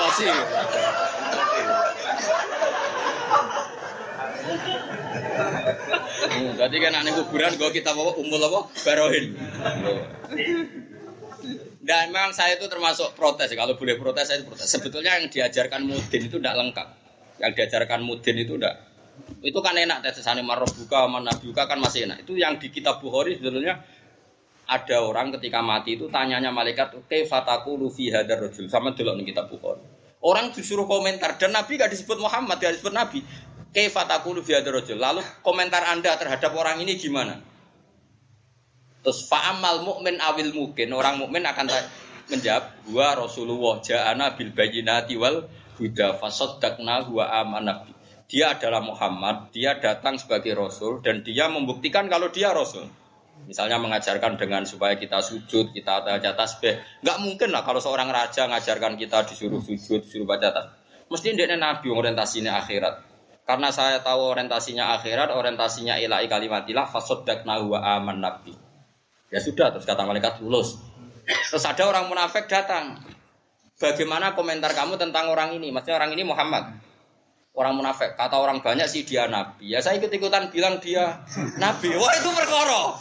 Masih. Hmm, jadi kan aneh kuburan gue kita bawa umul apa barohin. Dan memang saya itu termasuk protes. Kalau boleh protes saya protes. Sebetulnya yang diajarkan mudin itu tidak lengkap. Yang diajarkan mudin itu tidak itu kan enak tesane buka mana buka kan masih enak. Itu yang di kitab Bukhari sebetulnya ada orang ketika mati itu tanyanya malaikat, "Oke, fataku lufi hadar rojul." Sama dulu nih kitab Bukhari. Orang disuruh komentar dan Nabi gak disebut Muhammad, gak disebut Nabi. Kefataku lufi hadar rojul. Lalu komentar Anda terhadap orang ini gimana? Terus fa'amal mukmin awil mungkin orang mukmin akan menjawab gua Rasulullah ja'ana bil bayinati wal huda fasaddaqna wa dia adalah Muhammad, dia datang sebagai Rasul dan dia membuktikan kalau dia Rasul. Misalnya mengajarkan dengan supaya kita sujud, kita baca tasbih. Enggak mungkin lah kalau seorang raja mengajarkan kita disuruh sujud, disuruh baca tasbih. Mesti dia nabi orientasinya akhirat. Karena saya tahu orientasinya akhirat, orientasinya ilahi kalimatilah fasoddaqnahu wa aman nabi. Ya sudah, terus kata malaikat lulus. Terus ada orang munafik datang. Bagaimana komentar kamu tentang orang ini? Maksudnya orang ini Muhammad orang munafik. Kata orang banyak sih dia nabi. Ya saya ikut-ikutan bilang dia nabi. Wah itu perkara.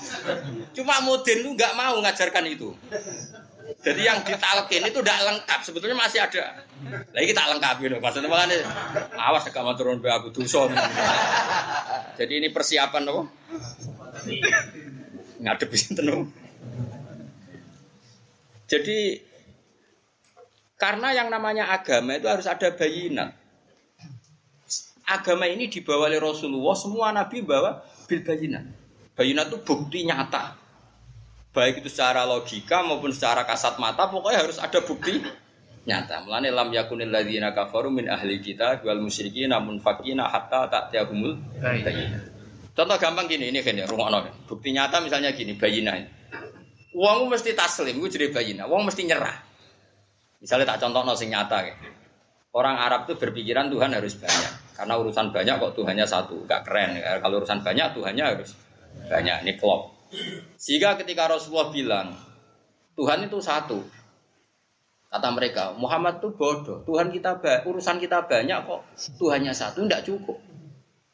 Cuma modern lu nggak mau ngajarkan itu. Jadi yang ditalkin itu tidak lengkap. Sebetulnya masih ada. Lagi kita lengkap gitu. Maksudnya malah nih, awas agak turun be aku dusun. Jadi ini persiapan loh. ngadep sinten. Jadi karena yang namanya agama itu harus ada bayinat. Agama ini dibawa oleh Rasulullah, semua nabi bawa bil bayinat. Bayinat itu bukti nyata. Baik itu secara logika maupun secara kasat mata, pokoknya harus ada bukti nyata. Mulane lam yakunil ladzina kafaru min ahli kita wal musyrikin namun fakina hatta ta'tiyahumul bayinat. Contoh gampang gini, ini kan ya, rumah Bukti nyata misalnya gini, bayinah. Uang mesti taslim, gue jadi bayinah. Uang mesti nyerah. Misalnya tak contoh sing nyata kayak. Orang Arab tuh berpikiran Tuhan harus banyak. Karena urusan banyak kok Tuhannya satu, gak keren. Kalau urusan banyak Tuhannya harus banyak. Ini klop. Sehingga ketika Rasulullah bilang Tuhan itu satu, kata mereka Muhammad tuh bodoh. Tuhan kita urusan kita banyak kok Tuhannya satu, tidak cukup.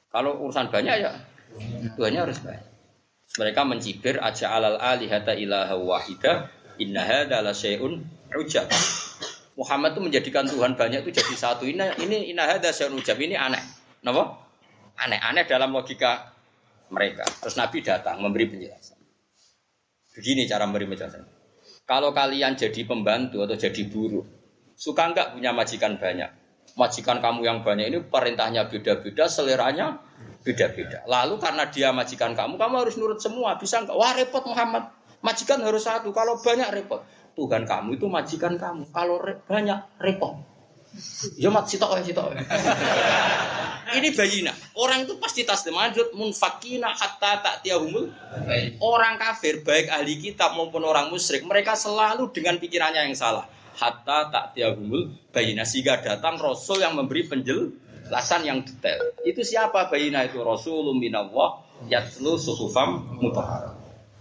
Kalau urusan banyak ya Tuhannya harus banyak. Mereka mencibir aja alal alihata ilaha wahida inna hadza la syai'un ujab. Muhammad itu menjadikan Tuhan banyak itu jadi satu. Ini ini inna hadza syai'un ujab. Ini aneh. Napa? Aneh-aneh dalam logika mereka. Terus Nabi datang memberi penjelasan. Begini cara memberi penjelasan. Kalau kalian jadi pembantu atau jadi buruh, suka enggak punya majikan banyak? Majikan kamu yang banyak ini perintahnya beda-beda, seleranya beda-beda. Lalu karena dia majikan kamu, kamu harus nurut semua. Bisa enggak? Wah repot Muhammad. Majikan harus satu. Kalau banyak repot. Tuhan kamu itu majikan kamu. Kalau re banyak repot. Ya mat sitok sitok. Ini bayina. Orang itu pasti taslim lanjut munfakina hatta tak tiahumul. Orang kafir baik ahli kitab maupun orang musyrik mereka selalu dengan pikirannya yang salah. Hatta tak tiahumul bayina sehingga datang Rasul yang memberi penjel Lasan yang detail. Itu siapa bayina itu? Rasulun minallah yatlu suhufam mutahar.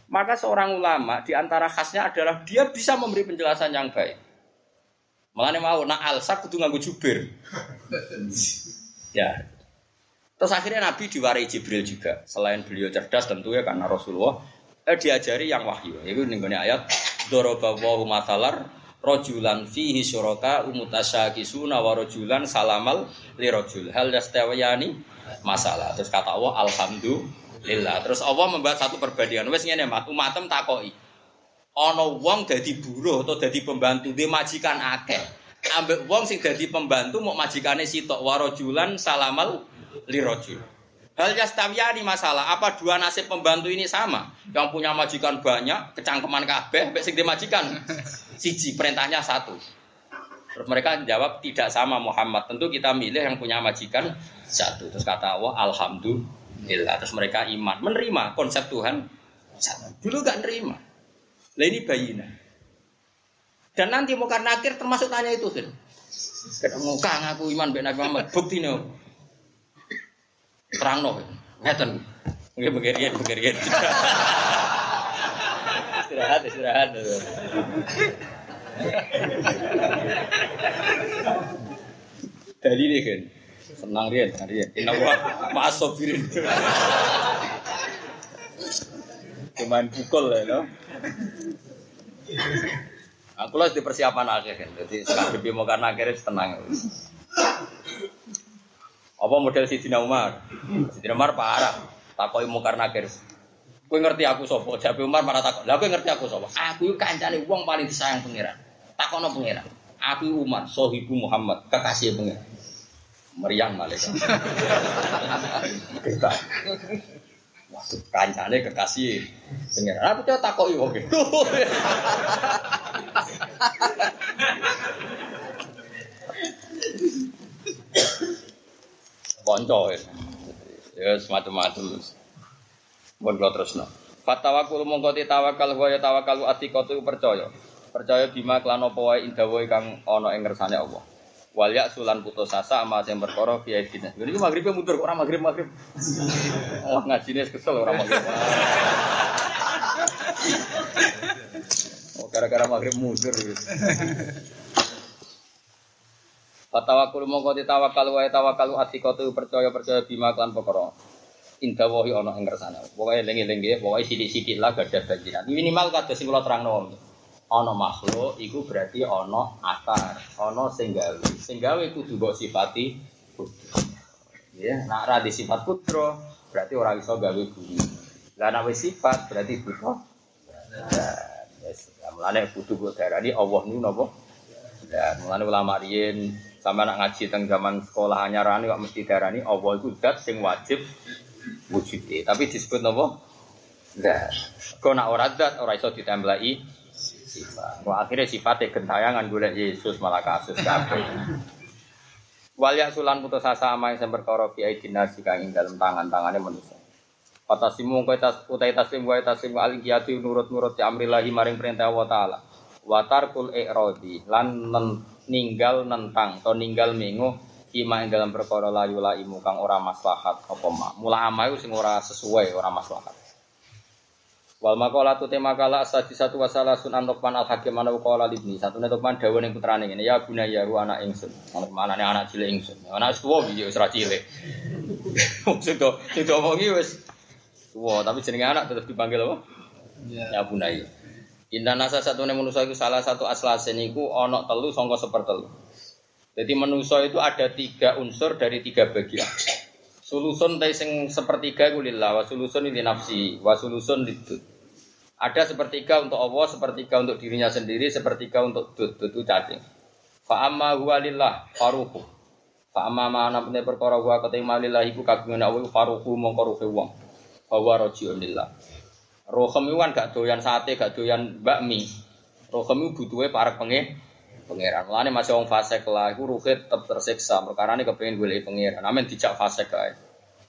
Maka seorang ulama di antara khasnya adalah dia bisa memberi penjelasan yang baik. Makanya mau nak alsa kudu nganggo jubir. ya. Terus akhirnya Nabi diwarai Jibril juga. Selain beliau cerdas tentunya karena Rasulullah eh, diajari yang wahyu. Itu nih ayat Dorobawahu matalar rojulan fihi syuraka umutasyakisuna wa rojulan salamal li rojul hal yastawiyani masalah terus kata Allah alhamdulillah terus Allah membuat satu perbandingan wes ngene mat umatem takoki ana wong dadi buruh atau dadi pembantu dia majikan akeh ambek wong sing dadi pembantu mau majikane sitok wa rojulan salamal li rojul Hal yastawiyani masalah, apa dua nasib pembantu ini sama? Yang punya majikan banyak, kecangkeman kabeh, mbek sing dimajikan. Siji, perintahnya satu. Terus mereka jawab tidak sama Muhammad. Tentu kita milih yang punya majikan satu. Terus kata Allah, Alhamdulillah. Terus mereka iman, menerima konsep Tuhan. Dulu gak nerima. Lah ini bayina. Dan nanti mau karena akhir termasuk tanya itu kan. Ketemu kang aku iman ben Nabi Muhammad. Bukti nih terang no ngeten mungkin begerian begerian istirahat istirahat Tadi nih kan senang rian rian ini apa masofirin cuman pukul lah no aku lah di persiapan akhir kan jadi sekarang mau karena akhirnya tenang apa model Sidina Umar? Sidina Umar parah. Takoi mungkar nakir. Kowe ngerti aku sapa? Jabe Umar marah takok. Lah kowe ngerti aku sapa? Aku kancane wong paling disayang pangeran. Takono pangeran. Aku Umar, sohibu Muhammad, kekasih pangeran. Meriang malaikat. Kita. Waktu kancane kekasih pangeran. Aku coba takoki wong gitu. konco ya. Ya semacam-macam. Buat kalau terus no. Fatawakul mongko tawakal wa ya tawakalu atikotu percaya. Percaya bima klan apa wae indah wae kang ana ing ngersane Allah. Wal ya sulan putus asa ama sing perkara fi aidina. Ini maghribe mundur ora maghrib maghrib. Oh ngajine kesel ora maghrib. Oh gara-gara maghrib mundur. Fatawakul mongko ditawakal wae tawakalu atikotu percaya percaya bima klan perkara. Indah wahi ana ing kersane. Pokoke eling-eling nggih, pokoke sithik-sithik lah gadah bajiran. Minimal kados sing kula terangno. Ana makhluk iku berarti ana akar, ana sing gawe. Sing gawe kudu mbok sifati putra. Ya, ra sifat putra, berarti ora iso gawe bumi. Lah wis sifat berarti butuh. Nah, yes. Mulane kudu kok darani Allah niku napa? Ya, mulane ulama riyen sama nak ngaji teng zaman sekolah anyarane kok mesti darani Allah itu zat sing wajib wujud. Tapi disebut napa? Zat. Kok nak ora zat ora iso ditembelai sifat. Wah akhirnya sifatnya gentayangan golek Yesus malah kasus kabeh. Walya sulan putus asa ama yang perkara fi aidina sika ing dalam tangan-tangane manusia. Kata simu kowe tas utai taslim wa taslim al qiyati nurut-nurut ya amrillahi maring perintah Allah taala. Wa tarkul i'radi lan ninggal nentang atau ninggal mengu kima ing dalam perkara layu la imu kang ora maslahat apa mak. Mula ama sing ora sesuai ora maslahat. Wal makola tu tema kala asadi satu wasalah sun antokman al hakim mana ukola libni satu netokman dawa yang putrane ini ya guna ya ru anak ingsun. Mana nih anak cilik ingsun. Anak tua bijo serah cilik? Sudah sudah omongi wes tua tapi jenenge anak tetap dipanggil apa? Ya. Guna ya. Indah nasa satu nih manusia itu salah satu aslasen itu onok telu songko sepertelu. Jadi manusia itu ada tiga unsur dari tiga bagian. Sulusun teh sing sepertiga iku wa sulusun nafsi wa sulusun. Ada sepertiga untuk Allah, sepertiga untuk dirinya sendiri, sepertiga untuk dud, dud cacing. Fa amma huwa lillah faruhu. Fa amma ma perkara huwa ketima lillah iku kagungan Allah faruhu mongko ruhe wong. Fa huwa rajiun lillah. Rohem itu kan gak doyan sate, gak doyan bakmi. Rohem itu butuhnya para pengen pangeran. Mulane masih wong fase lah iku ruhe tetep tersiksa. Perkara ini kepengin golek pangeran. Amin dijak fase kae.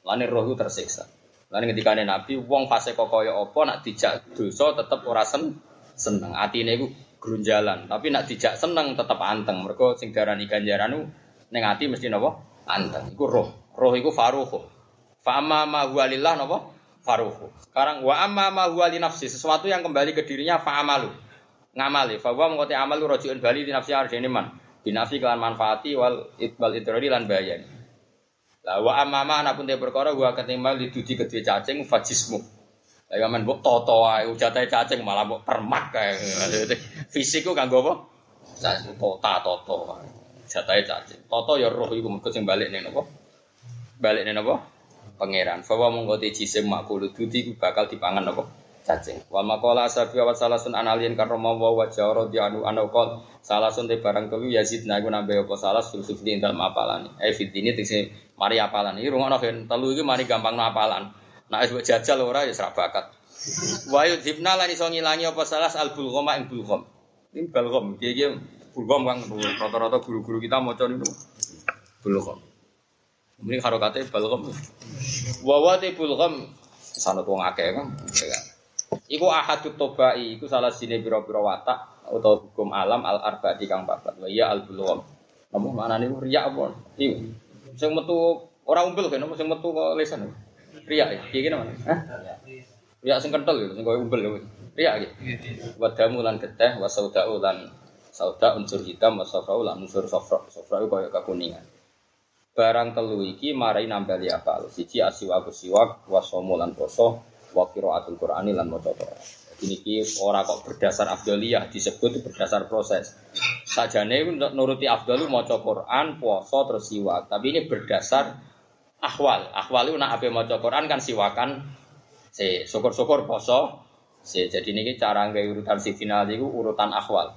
Mulane roh itu tersiksa. Ketika Nabi wong fase kok kaya apa nak dijak dosa tetep ora sen seneng. Atine iku grunjalan, tapi nak dijak seneng tetep anteng. Mergo sing darani ganjaran ning ati mesti napa? Anteng. Iku roh. Roh iku faruhu. Fa amma ma huwa lillah napa? Faruhu. Sekarang wa amma ma huwa sesuatu yang kembali ke dirinya fa ngamali. Fa wa mengkoti amal rojiun bali di nafsi arjene man. Binafi kelan manfaati wal itbal idrari lan bayan la wa amama ana pun te perkara wa ketimbang didudi kedhe cacing fajismu la ya men mbok toto ae ujate cacing malah mbok permak kae fisik ku kanggo apa? Cacing tota toto. Jatahe cacing. Toto ya roh iku mergo sing balik ning napa balik ning napa pangeran. Fa wa mengkoti jisim makul dudi bakal dipangan napa cacing. Wal makola asabi wa salasun analien karoma wa wa anu anu kol salasun te barang telu yazid na iku nambah apa salas fil sufli dalam apalan. Eh fit ini tegese mari apalan. Iki rungono ben telu iki mari gampang apalan. Nek wis jajal ora ya serak bakat. Wa yudhibna lan iso ngilangi apa salas al bulghama ing. Ini bulgham iki bulgham kang rata-rata guru-guru kita maca niku bulgham. Ini harokatnya bulgham. Wa wa te bulgham sanad akeh kan. Iku ahadut tobai, iku salah sini biro-biro watak atau hukum alam al arba di kang papat. Iya al bulum. Namun mana nih riak apa? Iku. Sing metu orang umbel kan, sing metu kok lesan. Riak ya, kayak gini mana? Hah? Riak sing kental gitu, sing kau umbel ya. Riak gitu. Wadamu lan geteh, wasaudau lan sauda unsur hitam, wasafrau lan unsur sofra. Sofra itu kayak kekuningan. Barang telu iki marai nambali apa? Siji asiwa siwak, wasomo lan poso, wa qiraatul Qur'ani lan maca Quran. Ini ki ora kok berdasar afdaliyah disebut berdasar proses. Sajane nuruti afdalu maca Quran, puasa terus siwak. Tapi ini berdasar ahwal. Ahwal itu nak ape maca Quran kan siwakan si syukur-syukur poso. Si jadi ini cara nggak urutan si final itu urutan ahwal.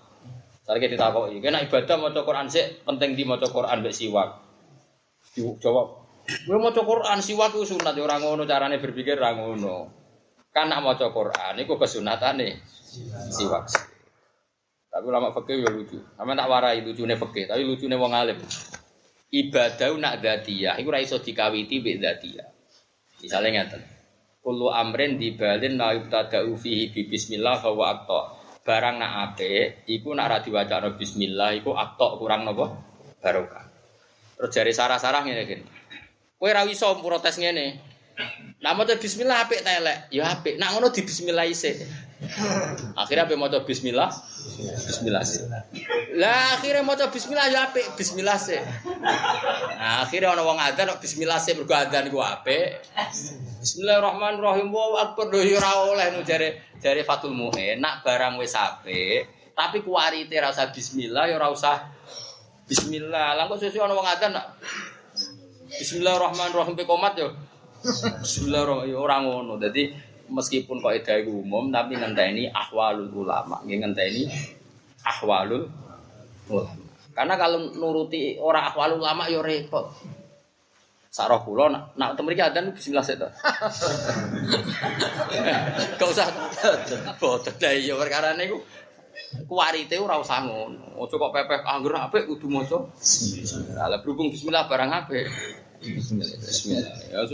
Tahu ini kena ibadah maca Quran sih penting di maca Quran mbek siwak. Jawab, gue maca Quran siwak itu sunat orang ngono carane berpikir orang ngono. Kan nak maca Quran iku kesunatane siwak. Tapi ulama fikih ya lucu. Sama tak warai lucune fikih, tapi lucune wong alim. Ibadah nak dzatiyah iku ora iso dikawiti mbek dzatiyah. Misale ngeten. Kullu amrin dibalin la yubtada'u fihi bi bismillah fa wa aqta. Barang nak apik iku nak ra diwacana bismillah iku aqta kurang napa? Barokah. Terus jari sarah-sarah ngene iki. Kowe ra iso protes ngene. Nah maca bismillah apik ta elek? Ya apik. Nak ngono di bismillah isih. Akhirnya apa maca bismillah? Bismillah sih. Lah akhirnya maca bismillah ya apik, bismillah sih. Nah, akhirnya ana wong adzan kok bismillah sih mergo adzan iku apik. Bismillahirrahmanirrahim. Wa akbar lho ya ora oleh nu jare jare Fatul Mu'in. Nak barang wis apik, tapi kuarite ra usah bismillah ya ora usah bismillah. Lah kok sesuk ana wong adzan nak Bismillahirrahmanirrahim pe komat yo. Bismillahirrahmanirrahim orang ngono. Jadi meskipun kok itu umum tapi ngenteni ahwalul ulama, nggih ngenteni ahwalul ulama. Karena kalau nuruti orang ahwalul ulama yo repot. Sarah kula nak nak temen iki adzan bismillah sik to. Gak usah. Boten lah iya perkara niku kuwarite ora usah ngono. Aja kok pepeh anggur apik kudu maca. Lah berhubung bismillah barang apik. Bismillah. Bismillah. Ya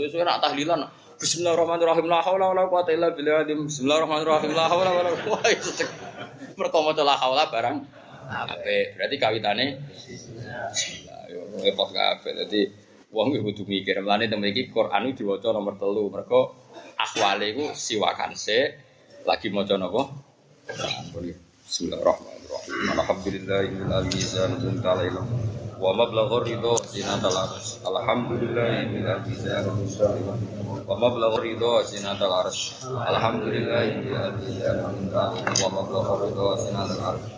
Bismillahirrahmanirrahim. La haula wala quwata illa billah. Bismillahirrahmanirrahim. La haula wala quwata billah. Mereka maca la haula barang apik. Berarti kawitane Bismillah. Repot kabeh. Dadi wong iku kudu mikir. Mulane temen iki Quran diwaca nomor 3. Mergo ahwale iku siwakan se lagi maca napa? Bismillahirrahmanirrahim. Alhamdulillahil mizan kuntal ilm. Wa mablagha ridho zinatal arsy. Alhamdulillahil mizan kuntal ilm. Wa mablagha ridho zinatal arsy. Alhamdulillahil mizan kuntal ilm. Wa mablagha ridho zinatal arsy.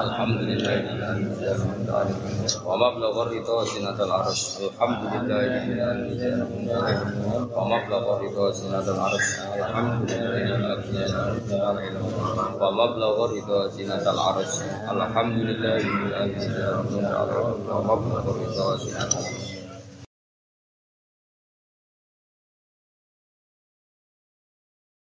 Alhamdulillahil mizan kuntal ilm. Wa mablagha ridho zinatal arsy. Alhamdulillahil mizan kuntal ilm. Wa mablagha ridho zinatal arsy. Alhamdulillahil mizan kuntal ilm. Wa mablagha ridho zinatal arsy. Alhamdulillahil mizan kuntal ridho zinatal arsy.